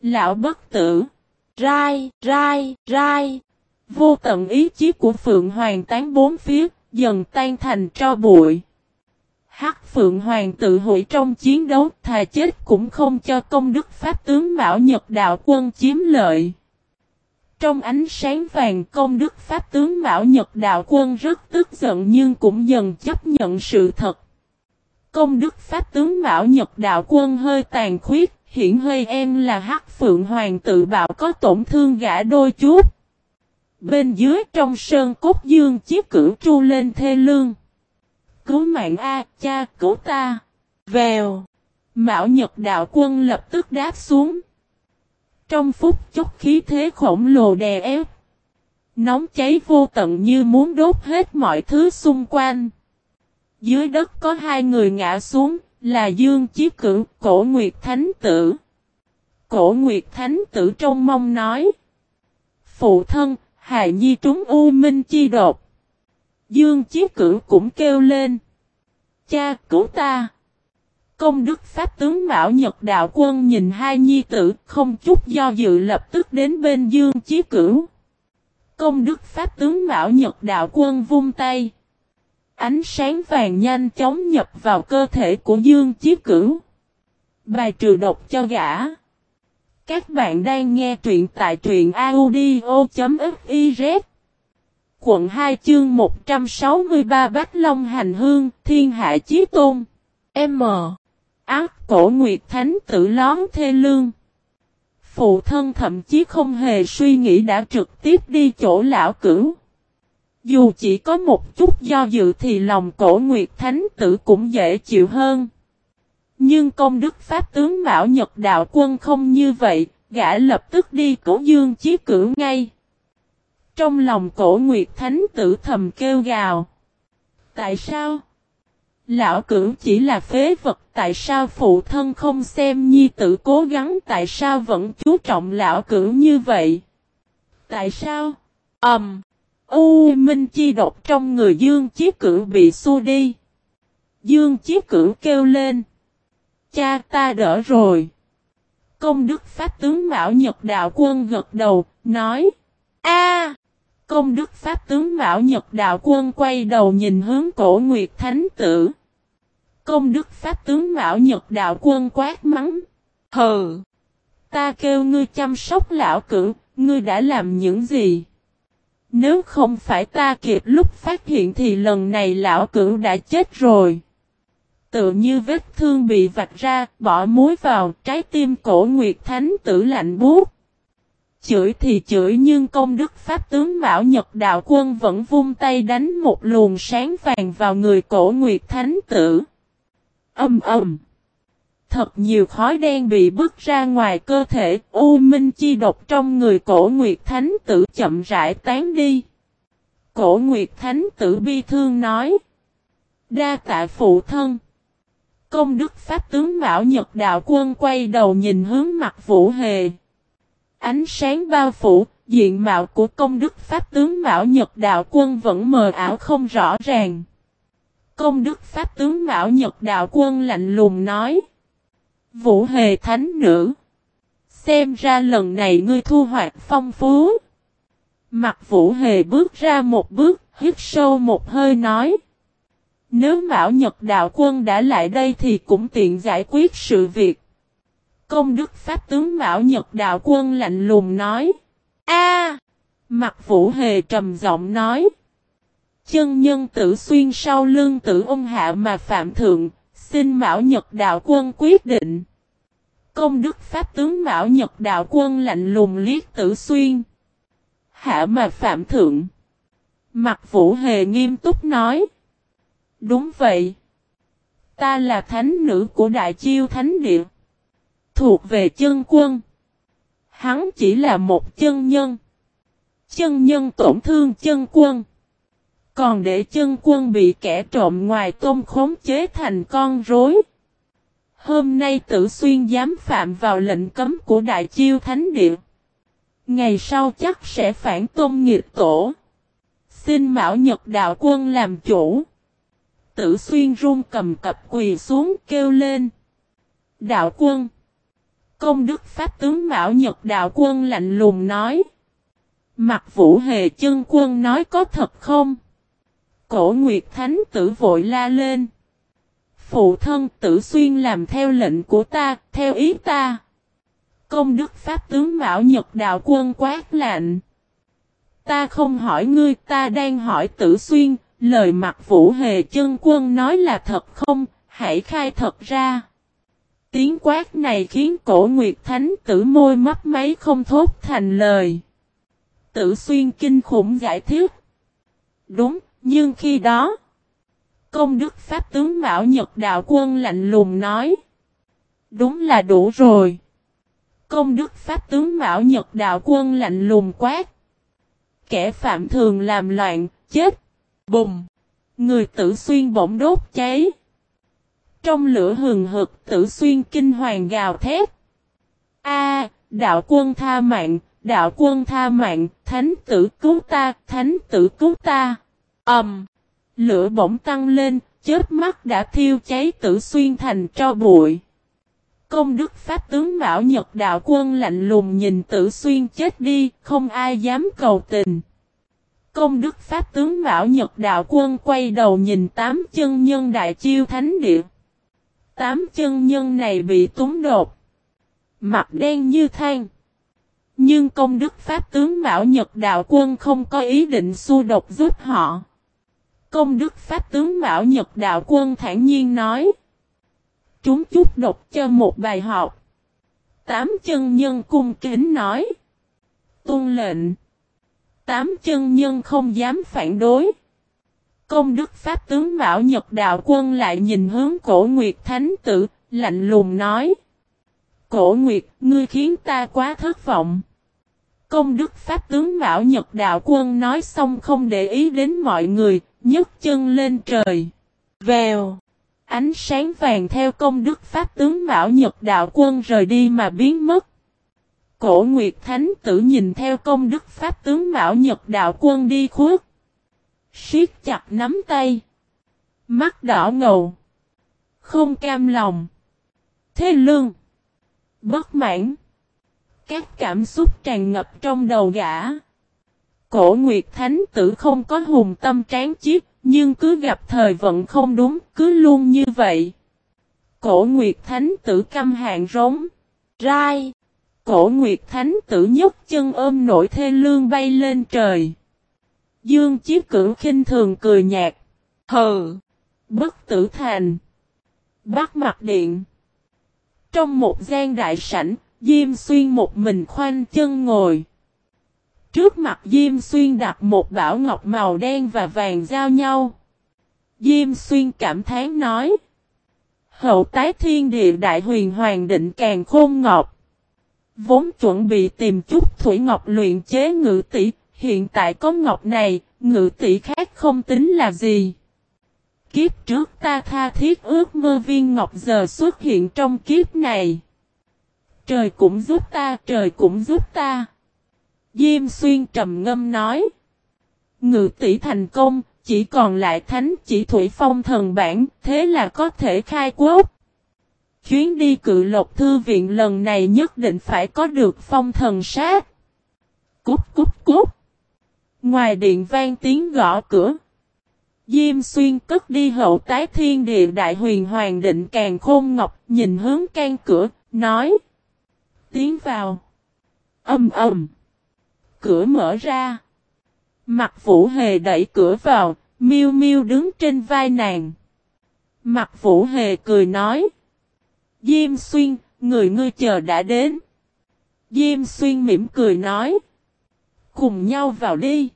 Lão bất tử. Rai, rai, rai. Vô tận ý chí của Phượng Hoàng tán bốn phía, dần tan thành tro bụi. Hắc Phượng Hoàng tự hủy trong chiến đấu, thà chết cũng không cho công đức Pháp tướng Mão Nhật Đạo Quân chiếm lợi. Trong ánh sáng vàng công đức Pháp tướng Mão Nhật Đạo Quân rất tức giận nhưng cũng dần chấp nhận sự thật. Công đức Pháp tướng Mão Nhật Đạo Quân hơi tàn khuyết, hiện hơi em là Hắc Phượng Hoàng tự bạo có tổn thương gã đôi chút. Bên dưới trong sơn cốt dương chiếc cửu tru lên thê lương. Cứu mạng A, cha, cứu ta. Vèo. Mão Nhật Đạo Quân lập tức đáp xuống. Trong phút chốc khí thế khổng lồ đè ép. Nóng cháy vô tận như muốn đốt hết mọi thứ xung quanh. Dưới đất có hai người ngã xuống, là Dương Chí Cửu, Cổ Nguyệt Thánh Tử. Cổ Nguyệt Thánh Tử trong mong nói. Phụ thân, Hài Nhi trúng U Minh Chi đột. Dương Chí Cửu cũng kêu lên. Cha cứu ta. Công đức Pháp tướng Mão Nhật Đạo Quân nhìn hai nhi tử không chút do dự lập tức đến bên Dương Chí Cửu. Công đức Pháp tướng Mão Nhật Đạo Quân vung tay. Ánh sáng vàng nhanh chóng nhập vào cơ thể của Dương Chí Cửu. Bài trừ độc cho gã. Các bạn đang nghe truyện tại truyện audio.fiz Quận 2 chương 163 Bách Long Hành Hương, Thiên Hạ Chí Tôn M ác cổ nguyệt thánh tử lón thê lương. Phụ thân thậm chí không hề suy nghĩ đã trực tiếp đi chỗ lão cửu. Dù chỉ có một chút do dự thì lòng cổ nguyệt thánh tử cũng dễ chịu hơn. Nhưng công đức Pháp tướng Mão Nhật Đạo Quân không như vậy, gã lập tức đi cổ dương chí cửu ngay. Trong lòng cổ nguyệt thánh tử thầm kêu gào. Tại sao? Lão cửu chỉ là phế vật tại sao phụ thân không xem nhi tử cố gắng tại sao vẫn chú trọng lão cửu như vậy? Tại sao? Ẩm! Um, U Minh chi độc trong người Dương Chí Cửu bị xua đi. Dương Chí Cửu kêu lên. Cha ta đỡ rồi. Công đức phát tướng Mão Nhật Đạo Quân gật đầu, nói. a Công đức Pháp tướng Mão Nhật Đạo Quân quay đầu nhìn hướng cổ Nguyệt Thánh Tử. Công đức Pháp tướng Mão Nhật Đạo Quân quát mắng. Hừ! Ta kêu ngươi chăm sóc lão cử, ngươi đã làm những gì? Nếu không phải ta kịp lúc phát hiện thì lần này lão cửu đã chết rồi. Tự như vết thương bị vạch ra, bỏ muối vào, trái tim cổ Nguyệt Thánh tử lạnh buốt. Chửi thì chửi nhưng công đức Pháp tướng Mão Nhật Đạo Quân vẫn vung tay đánh một luồng sáng vàng vào người cổ Nguyệt Thánh tử. Âm ầm. Thật nhiều khói đen bị bức ra ngoài cơ thể, U Minh chi độc trong người cổ Nguyệt Thánh tử chậm rãi tán đi. Cổ Nguyệt Thánh tử bi thương nói. Đa tạ phụ thân. Công đức Pháp tướng Mão Nhật Đạo Quân quay đầu nhìn hướng mặt Vũ Hề. Ánh sáng bao phủ, diện mạo của công đức Pháp tướng Mão Nhật Đạo Quân vẫn mờ ảo không rõ ràng. Công đức Pháp tướng Mão Nhật Đạo Quân lạnh lùng nói. Vũ Hề Thánh Nữ. Xem ra lần này ngươi thu hoạch phong phú. Mặt Vũ Hề bước ra một bước, hít sâu một hơi nói. Nếu Mão Nhật Đạo Quân đã lại đây thì cũng tiện giải quyết sự việc. Công đức Pháp tướng Mão Nhật Đạo Quân lạnh lùng nói. A, Mặt Vũ Hề trầm giọng nói. Chân nhân tử xuyên sau lương tử ông hạ mà phạm thượng, xin Mão Nhật Đạo Quân quyết định. Công đức Pháp tướng Mão Nhật Đạo Quân lạnh lùng liếc tử xuyên. Hạ mà phạm thượng. Mặt vũ hề nghiêm túc nói. Đúng vậy. Ta là thánh nữ của Đại Chiêu Thánh điện Thuộc về chân quân. Hắn chỉ là một chân nhân. Chân nhân tổn thương chân quân. Còn để chân quân bị kẻ trộm ngoài tôm khống chế thành con rối. Hôm nay tử xuyên dám phạm vào lệnh cấm của đại chiêu thánh Điện, Ngày sau chắc sẽ phản tôn nghiệt tổ. Xin Mão Nhật Đạo Quân làm chủ. Tử xuyên run cầm cập quỳ xuống kêu lên. Đạo quân. Công đức Pháp tướng Mão Nhật Đạo Quân lạnh lùng nói. Mặt vũ hề chân quân nói có thật không? Cổ Nguyệt Thánh tử vội la lên. Phụ thân tử xuyên làm theo lệnh của ta, theo ý ta. Công đức Pháp tướng Mão Nhật Đạo Quân quát lạnh. Ta không hỏi ngươi, ta đang hỏi tử xuyên, lời mặt vũ hề chân quân nói là thật không, hãy khai thật ra. Tiếng quát này khiến cổ Nguyệt Thánh tử môi mắt máy không thốt thành lời. Tử xuyên kinh khủng giải thích. Đúng, nhưng khi đó, công đức Pháp tướng Mão Nhật Đạo Quân lạnh lùng nói. Đúng là đủ rồi. Công đức Pháp tướng Mão Nhật Đạo Quân lạnh lùng quát. Kẻ phạm thường làm loạn, chết. Bùng! Người tử xuyên bỗng đốt cháy. Trong lửa hừng hực tử xuyên kinh hoàng gào thét. A, đạo quân tha mạng, đạo quân tha mạng, thánh tử cứu ta, thánh tử cứu ta. Ầm. Um, lửa bỗng tăng lên, chết mắt đã thiêu cháy tử xuyên thành tro bụi. Công đức Pháp tướng Mão Nhật Đạo Quân lạnh lùng nhìn tử xuyên chết đi, không ai dám cầu tình. Công đức Pháp tướng Mão Nhật Đạo Quân quay đầu nhìn tám chân nhân đại chiêu thánh địa. Tám chân nhân này bị túng đột. Mặt đen như than. Nhưng công đức Pháp tướng Mão Nhật Đạo Quân không có ý định xua độc giúp họ. Công đức Pháp tướng Mão Nhật Đạo Quân thản nhiên nói. Chúng chút độc cho một bài học. Tám chân nhân cung kính nói. Tôn lệnh. Tám chân nhân không dám phản đối. Công đức Pháp tướng Mão Nhật Đạo Quân lại nhìn hướng cổ Nguyệt Thánh Tử, lạnh lùng nói. Cổ Nguyệt, ngươi khiến ta quá thất vọng. Công đức Pháp tướng Mão Nhật Đạo Quân nói xong không để ý đến mọi người, nhấc chân lên trời. Vèo. Ánh sáng vàng theo công đức Pháp tướng Mão Nhật Đạo Quân rời đi mà biến mất. Cổ Nguyệt Thánh tử nhìn theo công đức Pháp tướng Mão Nhật Đạo Quân đi khuất siết chặt nắm tay. Mắt đỏ ngầu. Không cam lòng. Thế lương. Bất mãn. Các cảm xúc tràn ngập trong đầu gã. Cổ Nguyệt Thánh tử không có hùng tâm tráng chiếc, nhưng cứ gặp thời vận không đúng, cứ luôn như vậy. Cổ Nguyệt Thánh tử căm hạn rống. Rai. Cổ Nguyệt Thánh tử nhấc chân ôm nổi thê lương bay lên trời. Dương Chiếc Cửu khinh thường cười nhạt. Hừ. Bất tử thành. Bắt mặt điện. Trong một gian đại sảnh, Diêm Xuyên một mình khoanh chân ngồi. Trước mặt Diêm Xuyên đặt một bảo ngọc màu đen và vàng giao nhau. Diêm Xuyên cảm thán nói. Hậu tái thiên địa đại huyền hoàng định càng khôn ngọc. Vốn chuẩn bị tìm chút thủy ngọc luyện chế ngự tỷ, hiện tại có ngọc này, ngự tỷ khác không tính là gì. Kiếp trước ta tha thiết ước mơ viên ngọc giờ xuất hiện trong kiếp này. Trời cũng giúp ta, trời cũng giúp ta. Diêm xuyên trầm ngâm nói. Ngự tỷ thành công, chỉ còn lại thánh chỉ thủy phong thần bản, thế là có thể khai quốc. Chuyến đi cự lộc thư viện lần này nhất định phải có được phong thần sát. Cút cút cút. Ngoài điện vang tiếng gõ cửa. Diêm xuyên cất đi hậu tái thiên địa đại huyền hoàng định càng khôn ngọc nhìn hướng can cửa, nói. Tiến vào. Âm ầm. Cửa mở ra. Mặt vũ hề đẩy cửa vào, miêu miêu đứng trên vai nàng. Mặt vũ hề cười nói. Diêm xuyên, người ngươi chờ đã đến. Diêm xuyên mỉm cười nói. Cùng nhau vào đi.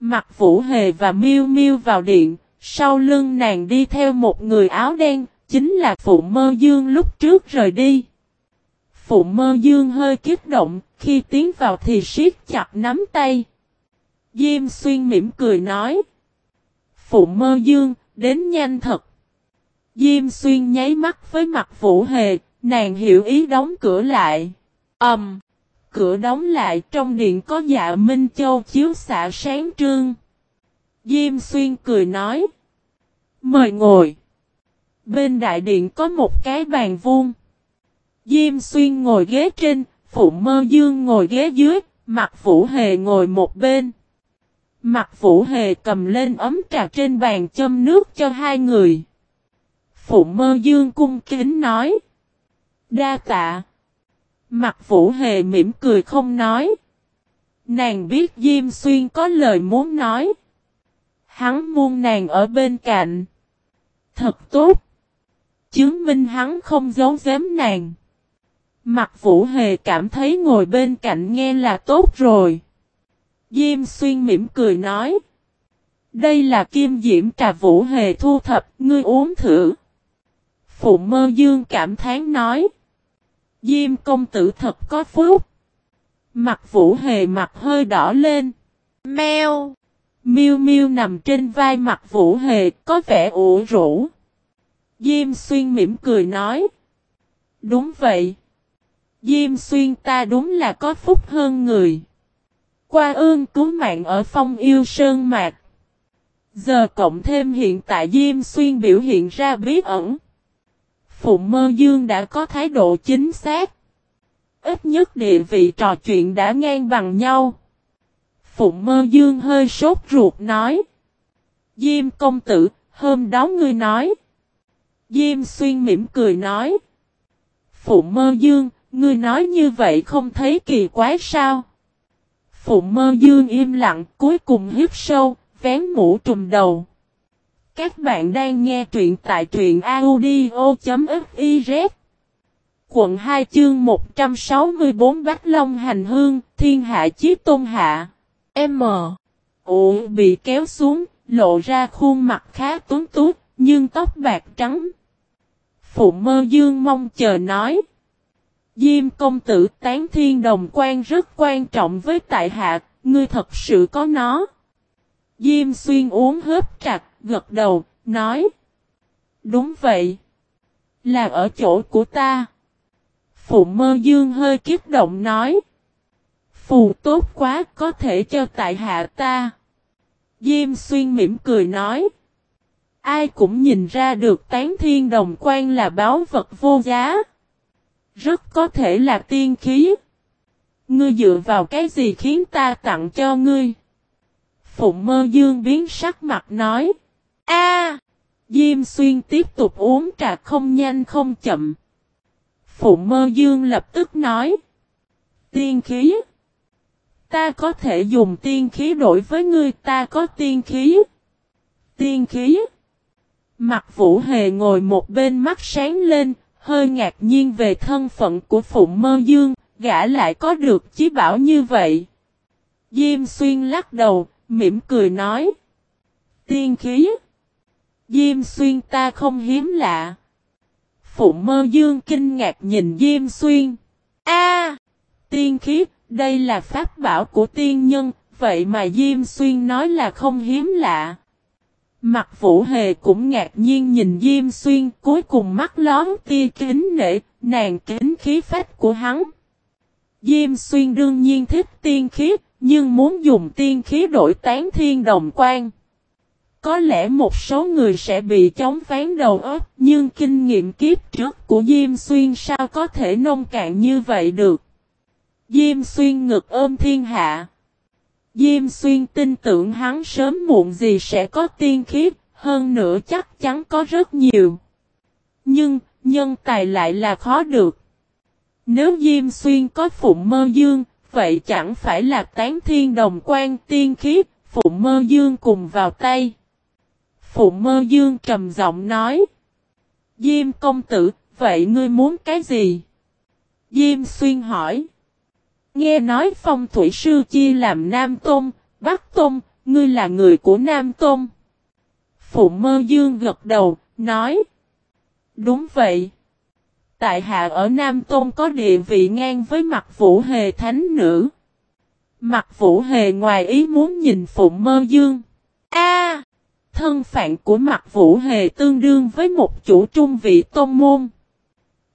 Mặt vũ hề và miêu miêu vào điện, sau lưng nàng đi theo một người áo đen, chính là phụ mơ dương lúc trước rời đi. Phụ mơ dương hơi kích động, khi tiến vào thì siết chặt nắm tay. Diêm xuyên mỉm cười nói. Phụ mơ dương, đến nhanh thật. Diêm xuyên nháy mắt với mặt vũ hề, nàng hiểu ý đóng cửa lại. âm um, cửa đóng lại trong điện có dạ Minh Châu chiếu xạ sáng trương. Diêm xuyên cười nói. Mời ngồi. Bên đại điện có một cái bàn vuông. Diêm xuyên ngồi ghế trên, phụ mơ dương ngồi ghế dưới, mặt vũ hề ngồi một bên. Mặt vũ hề cầm lên ấm trà trên bàn châm nước cho hai người. Phụ mơ dương cung kính nói. Đa tạ. Mặt vũ hề mỉm cười không nói. Nàng biết Diêm Xuyên có lời muốn nói. Hắn muôn nàng ở bên cạnh. Thật tốt. Chứng minh hắn không giấu giếm nàng. Mặt vũ hề cảm thấy ngồi bên cạnh nghe là tốt rồi. Diêm xuyên mỉm cười nói. Đây là kim diễm trà vũ hề thu thập, ngươi uống thử. Phụ mơ dương cảm thán nói. Diêm công tử thật có phúc. Mặt vũ hề mặt hơi đỏ lên. Mèo. Miêu miêu nằm trên vai mặt vũ hề, có vẻ ủ rũ. Diêm xuyên mỉm cười nói. Đúng vậy. Diêm xuyên ta đúng là có phúc hơn người. Qua ơn cứu mạng ở phong yêu sơn mạc. Giờ cộng thêm hiện tại Diêm xuyên biểu hiện ra bí ẩn. Phụ mơ dương đã có thái độ chính xác. Ít nhất địa vị trò chuyện đã ngang bằng nhau. Phụ mơ dương hơi sốt ruột nói. Diêm công tử, hôm đó ngươi nói. Diêm xuyên mỉm cười nói. Phụ mơ dương, ngươi nói như vậy không thấy kỳ quái sao? Phụ mơ dương im lặng, cuối cùng hít sâu, vén mũ trùm đầu. Các bạn đang nghe truyện tại truyện audio.fiz Quận 2 chương 164 Bách Long Hành Hương, Thiên Hạ Chí Tôn Hạ M. Ụ bị kéo xuống, lộ ra khuôn mặt khá tuấn tút, nhưng tóc bạc trắng. Phụ mơ dương mong chờ nói. Diêm công tử tán thiên đồng quan rất quan trọng với tại hạ, ngươi thật sự có nó. Diêm xuyên uống hớp trạc, gật đầu, nói. Đúng vậy. Là ở chỗ của ta. Phụ mơ dương hơi kiếp động nói. Phù tốt quá có thể cho tại hạ ta. Diêm xuyên mỉm cười nói. Ai cũng nhìn ra được tán thiên đồng quan là báo vật vô giá. Rất có thể là tiên khí. Ngươi dựa vào cái gì khiến ta tặng cho ngươi? Phụng mơ dương biến sắc mặt nói. A, Diêm xuyên tiếp tục uống trà không nhanh không chậm. Phụ mơ dương lập tức nói. Tiên khí. Ta có thể dùng tiên khí đổi với ngươi ta có tiên khí. Tiên khí. Mặt vũ hề ngồi một bên mắt sáng lên, hơi ngạc nhiên về thân phận của Phụ Mơ Dương, gã lại có được chí bảo như vậy. Diêm xuyên lắc đầu, mỉm cười nói. Tiên khí. Diêm xuyên ta không hiếm lạ. Phụ Mơ Dương kinh ngạc nhìn Diêm xuyên. A, tiên khí, đây là pháp bảo của tiên nhân, vậy mà Diêm xuyên nói là không hiếm lạ. Mặt vũ hề cũng ngạc nhiên nhìn Diêm Xuyên cuối cùng mắt lón tia kính nể, nàng kính khí phách của hắn. Diêm Xuyên đương nhiên thích tiên khí, nhưng muốn dùng tiên khí đổi tán thiên đồng quan. Có lẽ một số người sẽ bị chống phán đầu óc, nhưng kinh nghiệm kiếp trước của Diêm Xuyên sao có thể nông cạn như vậy được. Diêm Xuyên ngực ôm thiên hạ. Diêm xuyên tin tưởng hắn sớm muộn gì sẽ có tiên khiếp, hơn nữa chắc chắn có rất nhiều. Nhưng, nhân tài lại là khó được. Nếu Diêm xuyên có phụng mơ dương, vậy chẳng phải là tán thiên đồng quan tiên khiếp, phụng mơ dương cùng vào tay. Phụ mơ dương trầm giọng nói. Diêm công tử, vậy ngươi muốn cái gì? Diêm xuyên hỏi. Nghe nói phong thủy sư chia làm Nam Tôn, Bắc Tôn, ngươi là người của Nam Tôn. Phụ mơ dương gật đầu, nói. Đúng vậy. Tại hạ ở Nam Tôn có địa vị ngang với mặt vũ hề thánh nữ. Mặt vũ hề ngoài ý muốn nhìn phụ Mơ Dương. A, Thân phận của mặt vũ hề tương đương với một chủ trung vị tôn môn.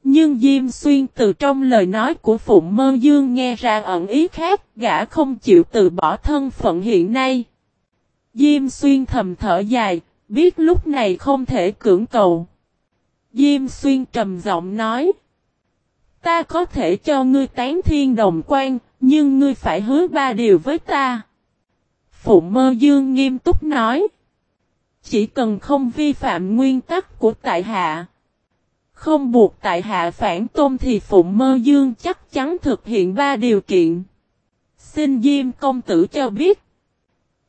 Nhưng Diêm Xuyên từ trong lời nói của Phụng Mơ Dương nghe ra ẩn ý khác, gã không chịu từ bỏ thân phận hiện nay. Diêm Xuyên thầm thở dài, biết lúc này không thể cưỡng cầu. Diêm Xuyên trầm giọng nói. Ta có thể cho ngươi tán thiên đồng quan, nhưng ngươi phải hứa ba điều với ta. Phụng Mơ Dương nghiêm túc nói. Chỉ cần không vi phạm nguyên tắc của tại hạ. Không buộc tại hạ phản tôn thì Phụng Mơ Dương chắc chắn thực hiện ba điều kiện. Xin Diêm công tử cho biết.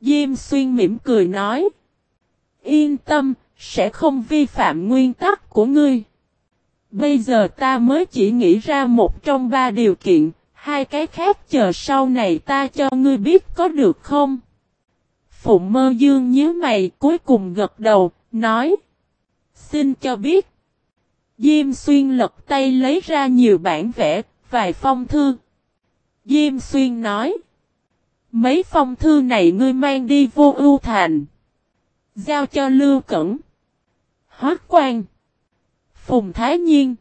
Diêm xuyên mỉm cười nói. Yên tâm, sẽ không vi phạm nguyên tắc của ngươi. Bây giờ ta mới chỉ nghĩ ra một trong ba điều kiện, hai cái khác chờ sau này ta cho ngươi biết có được không? Phụng mơ dương nhớ mày cuối cùng gật đầu, nói. Xin cho biết. Diêm xuyên lật tay lấy ra nhiều bản vẽ, vài phong thư. Diêm xuyên nói. Mấy phong thư này ngươi mang đi vô ưu thành. Giao cho Lưu Cẩn. Hót quan. Phùng Thái Nhiên.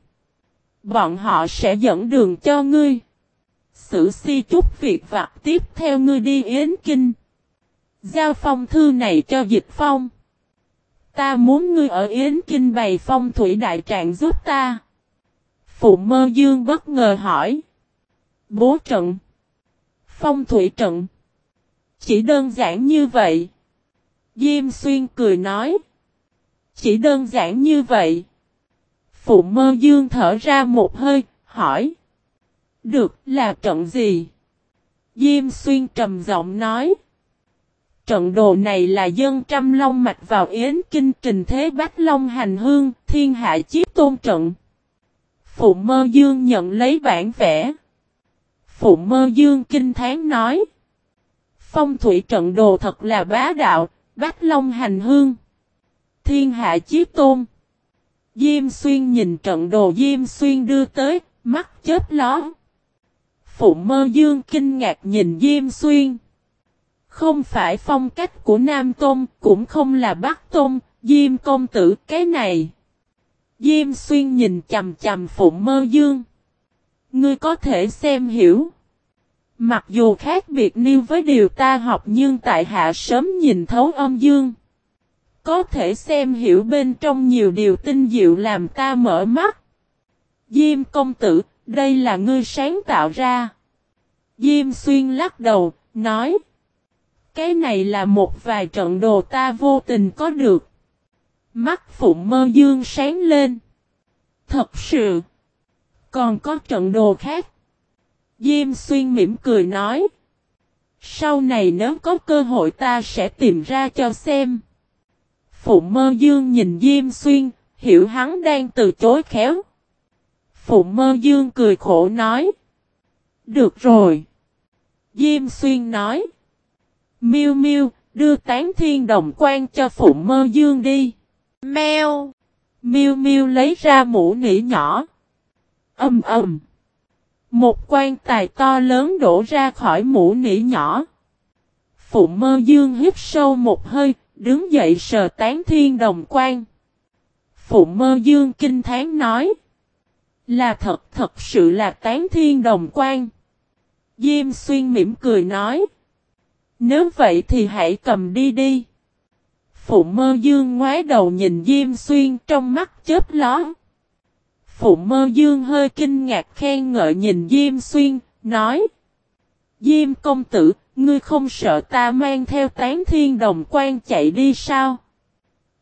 Bọn họ sẽ dẫn đường cho ngươi. Sử si chút việc vặt tiếp theo ngươi đi Yến Kinh. Giao phong thư này cho dịch phong. Ta muốn ngươi ở Yến Kinh bày phong thủy đại trạng giúp ta. Phụ mơ dương bất ngờ hỏi. Bố trận. Phong thủy trận. Chỉ đơn giản như vậy. Diêm xuyên cười nói. Chỉ đơn giản như vậy. Phụ mơ dương thở ra một hơi, hỏi. Được là trận gì? Diêm xuyên trầm giọng nói. Trận đồ này là dân trăm long mạch vào yến kinh trình thế bách long hành hương, thiên hạ chiếc tôn trận. Phụ mơ dương nhận lấy bản vẽ. Phụ mơ dương kinh thán nói. Phong thủy trận đồ thật là bá đạo, bách long hành hương. Thiên hạ chiếc tôn. Diêm xuyên nhìn trận đồ Diêm xuyên đưa tới, mắt chết ló. Phụ mơ dương kinh ngạc nhìn Diêm xuyên. Không phải phong cách của Nam Tôn, cũng không là Bắc Tôn, Diêm công tử cái này. Diêm xuyên nhìn chầm chầm Phụng Mơ Dương. Ngươi có thể xem hiểu. Mặc dù khác biệt niêu với điều ta học nhưng tại hạ sớm nhìn thấu âm dương. Có thể xem hiểu bên trong nhiều điều tinh diệu làm ta mở mắt. Diêm công tử, đây là ngươi sáng tạo ra. Diêm xuyên lắc đầu, nói. Cái này là một vài trận đồ ta vô tình có được. Mắt phụng mơ dương sáng lên. Thật sự. Còn có trận đồ khác. Diêm xuyên mỉm cười nói. Sau này nếu có cơ hội ta sẽ tìm ra cho xem. Phụng mơ dương nhìn Diêm xuyên, hiểu hắn đang từ chối khéo. Phụng mơ dương cười khổ nói. Được rồi. Diêm xuyên nói. Miêu miêu, đưa tán thiên đồng quan cho Phụng Mơ Dương đi. Mèo. Miêu miêu lấy ra mũ nỉ nhỏ. Âm ầm. Một quan tài to lớn đổ ra khỏi mũ nỉ nhỏ. Phụng Mơ Dương hít sâu một hơi, đứng dậy sờ tán thiên đồng quan. Phụng Mơ Dương kinh thán nói. Là thật thật sự là tán thiên đồng quan. Diêm xuyên mỉm cười nói. Nếu vậy thì hãy cầm đi đi. Phụ mơ dương ngoái đầu nhìn Diêm Xuyên trong mắt chớp lón. Phụ mơ dương hơi kinh ngạc khen ngợi nhìn Diêm Xuyên, nói. Diêm công tử, ngươi không sợ ta mang theo tán thiên đồng quan chạy đi sao?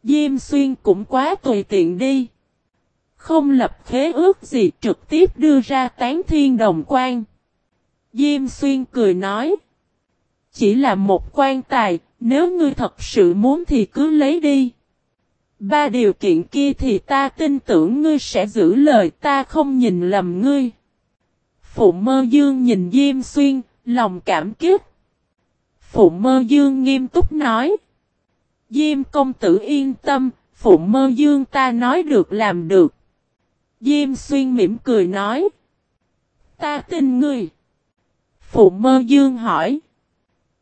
Diêm Xuyên cũng quá tùy tiện đi. Không lập khế ước gì trực tiếp đưa ra tán thiên đồng quan. Diêm Xuyên cười nói. Chỉ là một quan tài, nếu ngươi thật sự muốn thì cứ lấy đi. Ba điều kiện kia thì ta tin tưởng ngươi sẽ giữ lời ta không nhìn lầm ngươi. Phụ mơ dương nhìn Diêm Xuyên, lòng cảm kích. Phụ mơ dương nghiêm túc nói. Diêm công tử yên tâm, phụ mơ dương ta nói được làm được. Diêm Xuyên mỉm cười nói. Ta tin ngươi. Phụ mơ dương hỏi.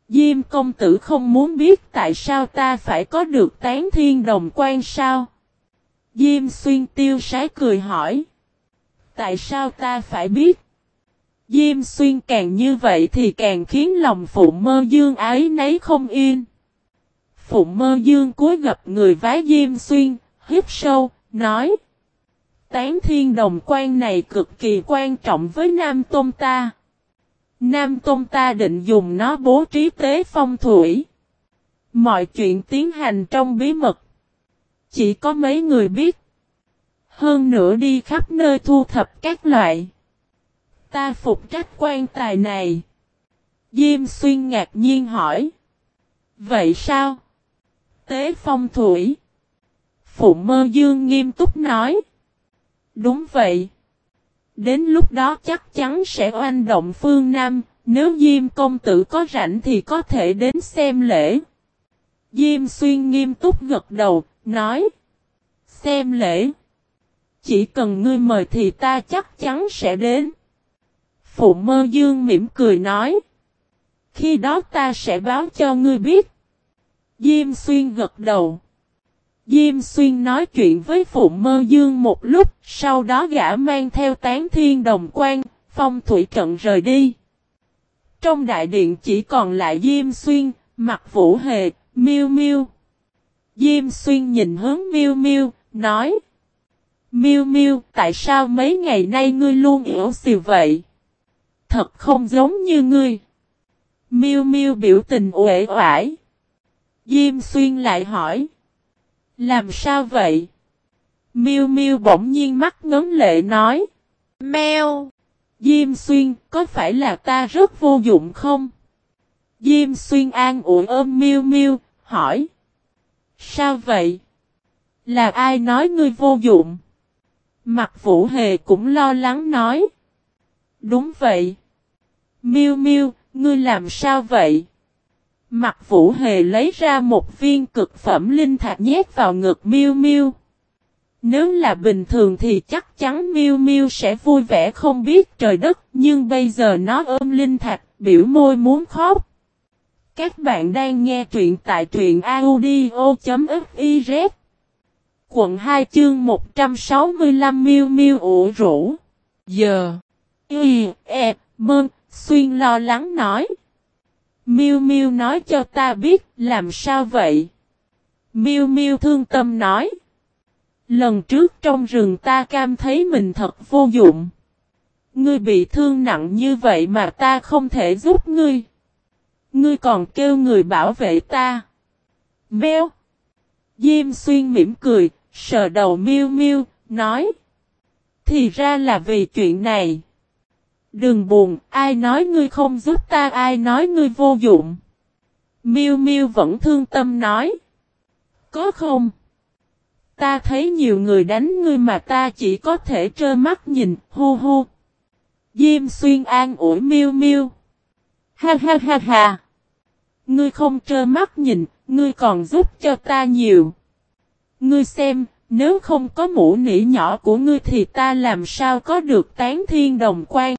Diêm công tử không muốn biết tại sao ta phải có được tán thiên đồng quan sao? Diêm xuyên tiêu sái cười hỏi. Tại sao ta phải biết? Diêm xuyên càng như vậy thì càng khiến lòng phụ mơ dương ái nấy không yên. Phụ mơ dương cúi gặp người vái Diêm xuyên, hít sâu, nói. Tán thiên đồng quan này cực kỳ quan trọng với Nam Tôn ta. Nam Tôn ta định dùng nó bố trí tế phong thủy. Mọi chuyện tiến hành trong bí mật. Chỉ có mấy người biết. Hơn nữa đi khắp nơi thu thập các loại. Ta phục trách quan tài này. Diêm xuyên ngạc nhiên hỏi. Vậy sao? Tế phong thủy. Phụ mơ dương nghiêm túc nói. Đúng vậy. Đến lúc đó chắc chắn sẽ oanh động phương Nam, nếu Diêm công tử có rảnh thì có thể đến xem lễ. Diêm xuyên nghiêm túc gật đầu, nói. Xem lễ. Chỉ cần ngươi mời thì ta chắc chắn sẽ đến. Phụ mơ dương mỉm cười nói. Khi đó ta sẽ báo cho ngươi biết. Diêm xuyên gật đầu. Diêm xuyên nói chuyện với phụ mơ dương một lúc, sau đó gã mang theo tán thiên đồng quan, phong thủy trận rời đi. Trong đại điện chỉ còn lại Diêm xuyên, mặt vũ hề, miêu miêu. Diêm xuyên nhìn hướng miêu miêu, nói. Miêu miêu, tại sao mấy ngày nay ngươi luôn yếu xìu vậy? Thật không giống như ngươi. Miêu miêu biểu tình uể oải. Diêm xuyên lại hỏi. Làm sao vậy? Miu Miu bỗng nhiên mắt ngấn lệ nói. Mèo! Diêm xuyên, có phải là ta rất vô dụng không? Diêm xuyên an ủi ôm Miu Miu, hỏi. Sao vậy? Là ai nói ngươi vô dụng? Mặt vũ hề cũng lo lắng nói. Đúng vậy. Miu Miu, ngươi làm sao vậy? Mặt vũ hề lấy ra một viên cực phẩm linh thạch nhét vào ngực miêu miêu. Nếu là bình thường thì chắc chắn miêu miêu sẽ vui vẻ không biết trời đất, nhưng bây giờ nó ôm linh thạch, biểu môi muốn khóc. Các bạn đang nghe truyện tại truyện audio.fiz Quận 2 chương 165 miêu miêu ủ rũ. Giờ. Y, E, Mơn, Xuyên lo lắng nói. Miu Miu nói cho ta biết, làm sao vậy? Miu Miu thương tâm nói. Lần trước trong rừng ta cam thấy mình thật vô dụng. Ngươi bị thương nặng như vậy mà ta không thể giúp ngươi. Ngươi còn kêu người bảo vệ ta. Mèo. Diêm xuyên mỉm cười, sờ đầu miêu miêu, nói. Thì ra là vì chuyện này. Đừng buồn, ai nói ngươi không giúp ta, ai nói ngươi vô dụng. Miu Miu vẫn thương tâm nói. Có không? Ta thấy nhiều người đánh ngươi mà ta chỉ có thể trơ mắt nhìn, hu hu. Diêm xuyên an ủi Miu Miu. Ha ha ha ha. Ngươi không trơ mắt nhìn, ngươi còn giúp cho ta nhiều. Ngươi xem, nếu không có mũ nỉ nhỏ của ngươi thì ta làm sao có được tán thiên đồng quan.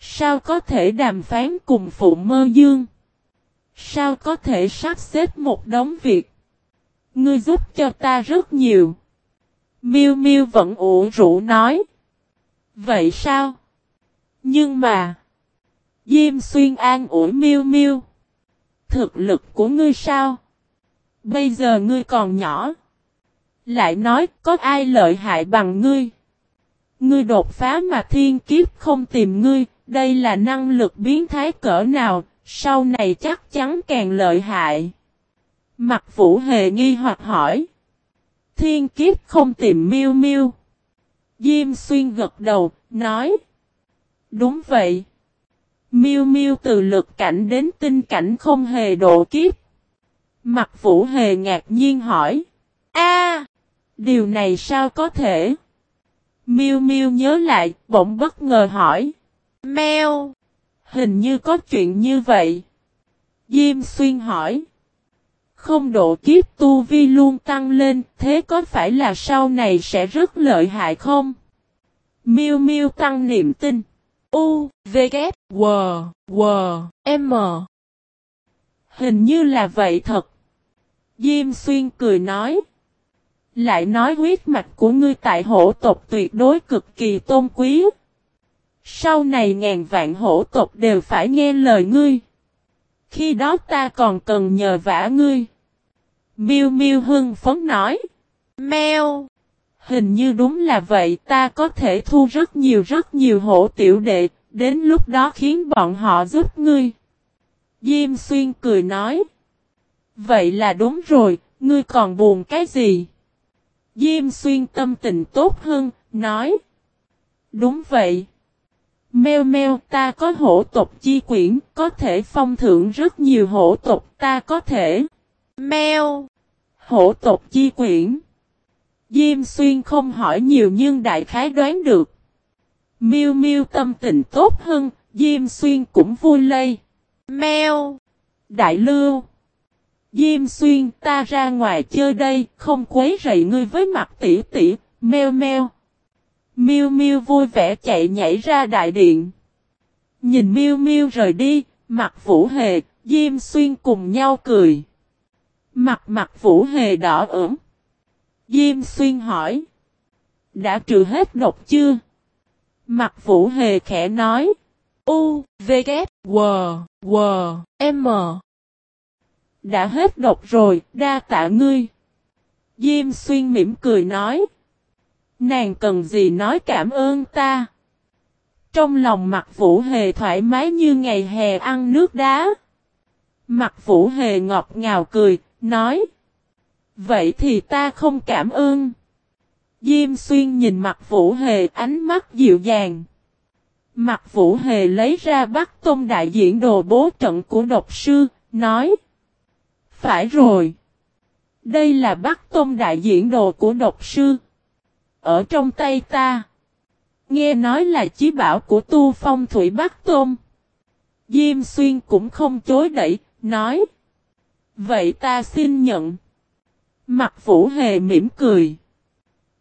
Sao có thể đàm phán cùng phụ mơ dương? Sao có thể sắp xếp một đống việc? Ngươi giúp cho ta rất nhiều. Miu Miu vẫn ủ rũ nói. Vậy sao? Nhưng mà. Diêm xuyên an ủi Miu Miu. Thực lực của ngươi sao? Bây giờ ngươi còn nhỏ. Lại nói có ai lợi hại bằng ngươi? Ngươi đột phá mà thiên kiếp không tìm ngươi, đây là năng lực biến thái cỡ nào, sau này chắc chắn càng lợi hại. Mặt vũ hề nghi hoặc hỏi. Thiên kiếp không tìm miêu miêu. Diêm xuyên gật đầu, nói. Đúng vậy. Miêu miêu từ lực cảnh đến tinh cảnh không hề độ kiếp. Mặt vũ hề ngạc nhiên hỏi. a điều này sao có thể? Miêu miêu nhớ lại, bỗng bất ngờ hỏi. Mèo. Hình như có chuyện như vậy. Diêm xuyên hỏi. Không độ kiếp tu vi luôn tăng lên, thế có phải là sau này sẽ rất lợi hại không? Miu Miu tăng niềm tin. U, V, K, W, W, M. Hình như là vậy thật. Diêm xuyên cười nói. Lại nói huyết mạch của ngươi tại hổ tộc tuyệt đối cực kỳ tôn quý. Sau này ngàn vạn hổ tộc đều phải nghe lời ngươi. Khi đó ta còn cần nhờ vả ngươi. Miêu Miêu hưng phấn nói. Mèo. Hình như đúng là vậy ta có thể thu rất nhiều rất nhiều hổ tiểu đệ. Đến lúc đó khiến bọn họ giúp ngươi. Diêm xuyên cười nói. Vậy là đúng rồi, ngươi còn buồn cái gì? Diêm xuyên tâm tình tốt hơn, nói. Đúng vậy. Mèo meo ta có hổ tộc chi quyển, có thể phong thưởng rất nhiều hổ tộc ta có thể. Mèo. Hổ tộc chi quyển. Diêm xuyên không hỏi nhiều nhưng đại khái đoán được. Miêu miêu tâm tình tốt hơn, Diêm xuyên cũng vui lây. Mèo. Đại lưu. Diêm xuyên ta ra ngoài chơi đây, không quấy rầy ngươi với mặt tỉ tỉ, meo meo. Miu Miu vui vẻ chạy nhảy ra đại điện. Nhìn Miu Miu rời đi, mặt Vũ Hề, Diêm Xuyên cùng nhau cười. Mặt mặt Vũ Hề đỏ ửng. Diêm Xuyên hỏi. Đã trừ hết độc chưa? Mặt Vũ Hề khẽ nói. U, V, K, W, W, M. Đã hết độc rồi, đa tạ ngươi. Diêm Xuyên mỉm cười nói. Nàng cần gì nói cảm ơn ta. Trong lòng mặt Vũ Hề thoải mái như ngày hè ăn nước đá. Mặt Vũ Hề ngọt ngào cười, nói. Vậy thì ta không cảm ơn. Diêm xuyên nhìn mặt Vũ Hề ánh mắt dịu dàng. Mặt Vũ Hề lấy ra bắt tôn đại diện đồ bố trận của độc sư, nói. Phải rồi. Đây là bắt tôn đại diện đồ của độc sư. Ở trong tay ta. Nghe nói là chí bảo của tu phong thủy Bắc Tôn. Diêm xuyên cũng không chối đẩy, nói. Vậy ta xin nhận. Mặt vũ hề mỉm cười.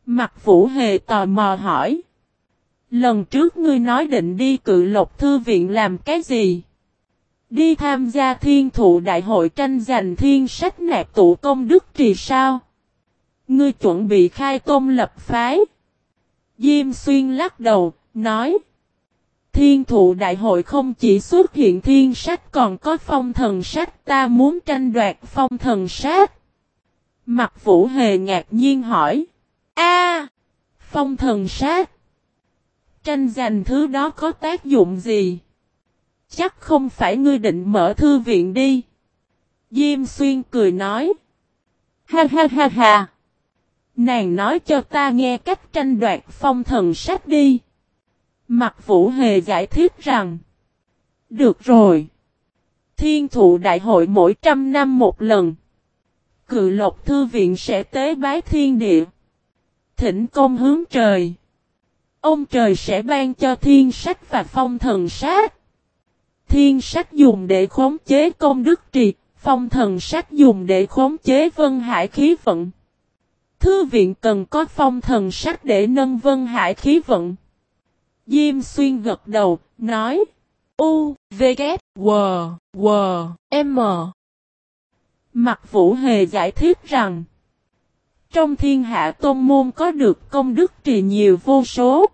Mặt vũ hề tò mò hỏi. Lần trước ngươi nói định đi cự lộc thư viện làm cái gì? Đi tham gia thiên thụ đại hội tranh giành thiên sách nạp tụ công đức trì sao? Ngươi chuẩn bị khai tôn lập phái. Diêm xuyên lắc đầu, nói. Thiên thụ đại hội không chỉ xuất hiện thiên sách còn có phong thần sách ta muốn tranh đoạt phong thần sách. Mặt vũ hề ngạc nhiên hỏi. A, Phong thần sách. Tranh giành thứ đó có tác dụng gì? Chắc không phải ngươi định mở thư viện đi. Diêm xuyên cười nói. Ha ha ha ha. Nàng nói cho ta nghe cách tranh đoạt phong thần sách đi. Mặt vũ hề giải thích rằng. Được rồi. Thiên thụ đại hội mỗi trăm năm một lần. Cự lộc thư viện sẽ tế bái thiên địa. Thỉnh công hướng trời. Ông trời sẽ ban cho thiên sách và phong thần sách. Thiên sách dùng để khống chế công đức trì, phong thần sách dùng để khống chế vân hải khí vận. Thư viện cần có phong thần sách để nâng vân hải khí vận. Diêm xuyên gật đầu, nói. U, V, K, W, W, M. Mặt vũ hề giải thích rằng. Trong thiên hạ tôn môn có được công đức trì nhiều vô số.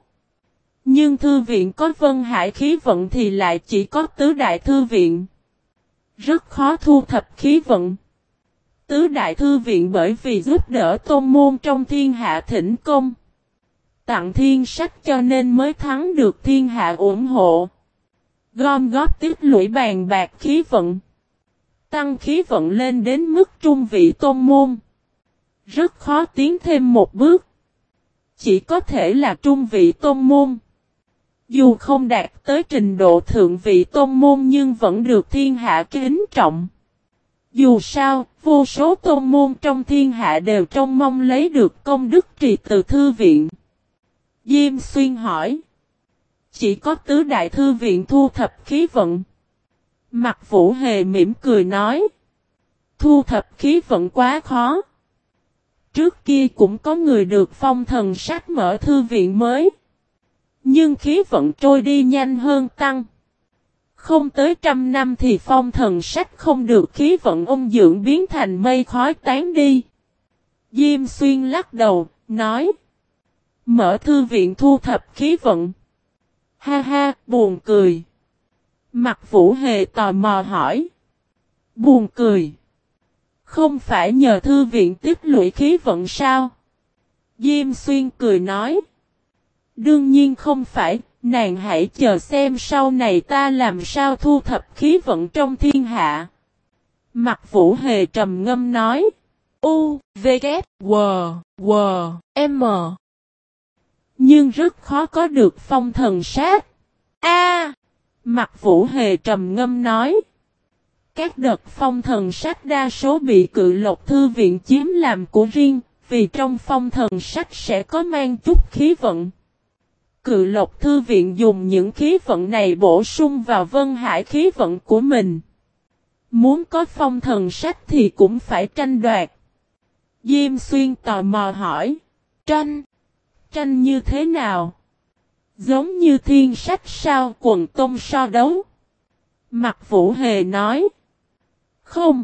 Nhưng thư viện có vân hải khí vận thì lại chỉ có tứ đại thư viện. Rất khó thu thập khí vận. Tứ đại thư viện bởi vì giúp đỡ tôn môn trong thiên hạ thỉnh công. Tặng thiên sách cho nên mới thắng được thiên hạ ủng hộ. Gom góp tiếp lũy bàn bạc khí vận. Tăng khí vận lên đến mức trung vị tôn môn. Rất khó tiến thêm một bước. Chỉ có thể là trung vị tôn môn. Dù không đạt tới trình độ thượng vị tôn môn nhưng vẫn được thiên hạ kính trọng. Dù sao, vô số tôn môn trong thiên hạ đều trông mong lấy được công đức trì từ thư viện. Diêm xuyên hỏi. Chỉ có tứ đại thư viện thu thập khí vận. Mặt vũ hề mỉm cười nói. Thu thập khí vận quá khó. Trước kia cũng có người được phong thần sách mở thư viện mới. Nhưng khí vận trôi đi nhanh hơn tăng. Không tới trăm năm thì phong thần sách không được khí vận ung dưỡng biến thành mây khói tán đi. Diêm xuyên lắc đầu, nói. Mở thư viện thu thập khí vận. Ha ha, buồn cười. Mặt vũ hề tò mò hỏi. Buồn cười. Không phải nhờ thư viện tiếp lũy khí vận sao? Diêm xuyên cười nói. Đương nhiên không phải, nàng hãy chờ xem sau này ta làm sao thu thập khí vận trong thiên hạ. Mặt vũ hề trầm ngâm nói. U, V, K, W, W, M. Nhưng rất khó có được phong thần sát. A. mặt vũ hề trầm ngâm nói. Các đợt phong thần sách đa số bị cự lộc thư viện chiếm làm của riêng, vì trong phong thần sách sẽ có mang chút khí vận. Cự lộc thư viện dùng những khí vận này bổ sung vào vân hải khí vận của mình. Muốn có phong thần sách thì cũng phải tranh đoạt. Diêm xuyên tò mò hỏi. Tranh? Tranh như thế nào? Giống như thiên sách sao quần tôm so đấu. Mặt vũ hề nói. Không.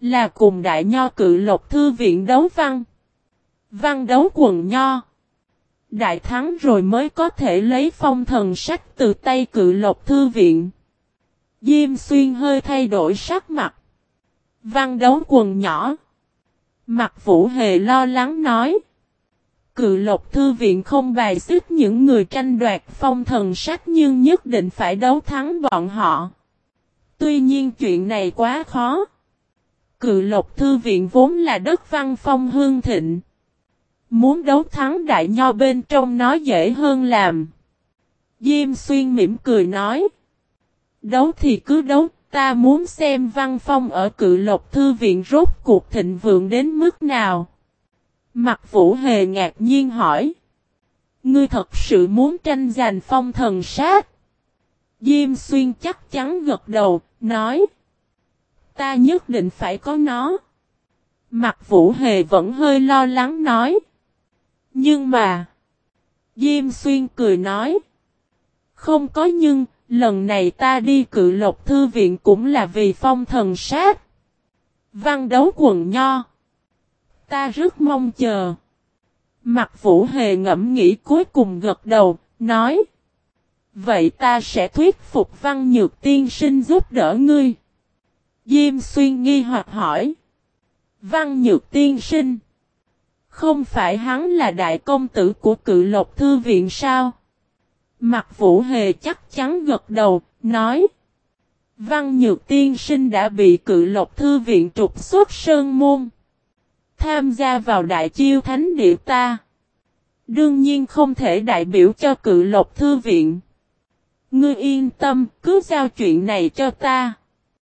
Là cùng đại nho cự lộc thư viện đấu văn. Văn đấu quần nho. Đại thắng rồi mới có thể lấy phong thần sách từ tay cự lộc thư viện. Diêm xuyên hơi thay đổi sắc mặt. Văn đấu quần nhỏ. Mặt vũ hề lo lắng nói. Cự lộc thư viện không bài xích những người tranh đoạt phong thần sách nhưng nhất định phải đấu thắng bọn họ. Tuy nhiên chuyện này quá khó. Cự lộc thư viện vốn là đất văn phong hương thịnh. Muốn đấu thắng đại nho bên trong nó dễ hơn làm. Diêm xuyên mỉm cười nói. Đấu thì cứ đấu, ta muốn xem văn phong ở cự lộc thư viện rốt cuộc thịnh vượng đến mức nào. Mặt vũ hề ngạc nhiên hỏi. Ngươi thật sự muốn tranh giành phong thần sát? Diêm xuyên chắc chắn gật đầu, nói. Ta nhất định phải có nó. Mặt vũ hề vẫn hơi lo lắng nói. Nhưng mà. Diêm xuyên cười nói. Không có nhưng, lần này ta đi cự lộc thư viện cũng là vì phong thần sát. Văn đấu quần nho. Ta rất mong chờ. Mặt vũ hề ngẫm nghĩ cuối cùng gật đầu, nói. Vậy ta sẽ thuyết phục văn nhược tiên sinh giúp đỡ ngươi. Diêm xuyên nghi hoặc hỏi. Văn nhược tiên sinh. Không phải hắn là đại công tử của cự lộc thư viện sao? Mặt vũ hề chắc chắn gật đầu, nói. Văn nhược tiên sinh đã bị cự lộc thư viện trục xuất sơn môn. Tham gia vào đại chiêu thánh địa ta. Đương nhiên không thể đại biểu cho cự lộc thư viện. Ngươi yên tâm, cứ giao chuyện này cho ta.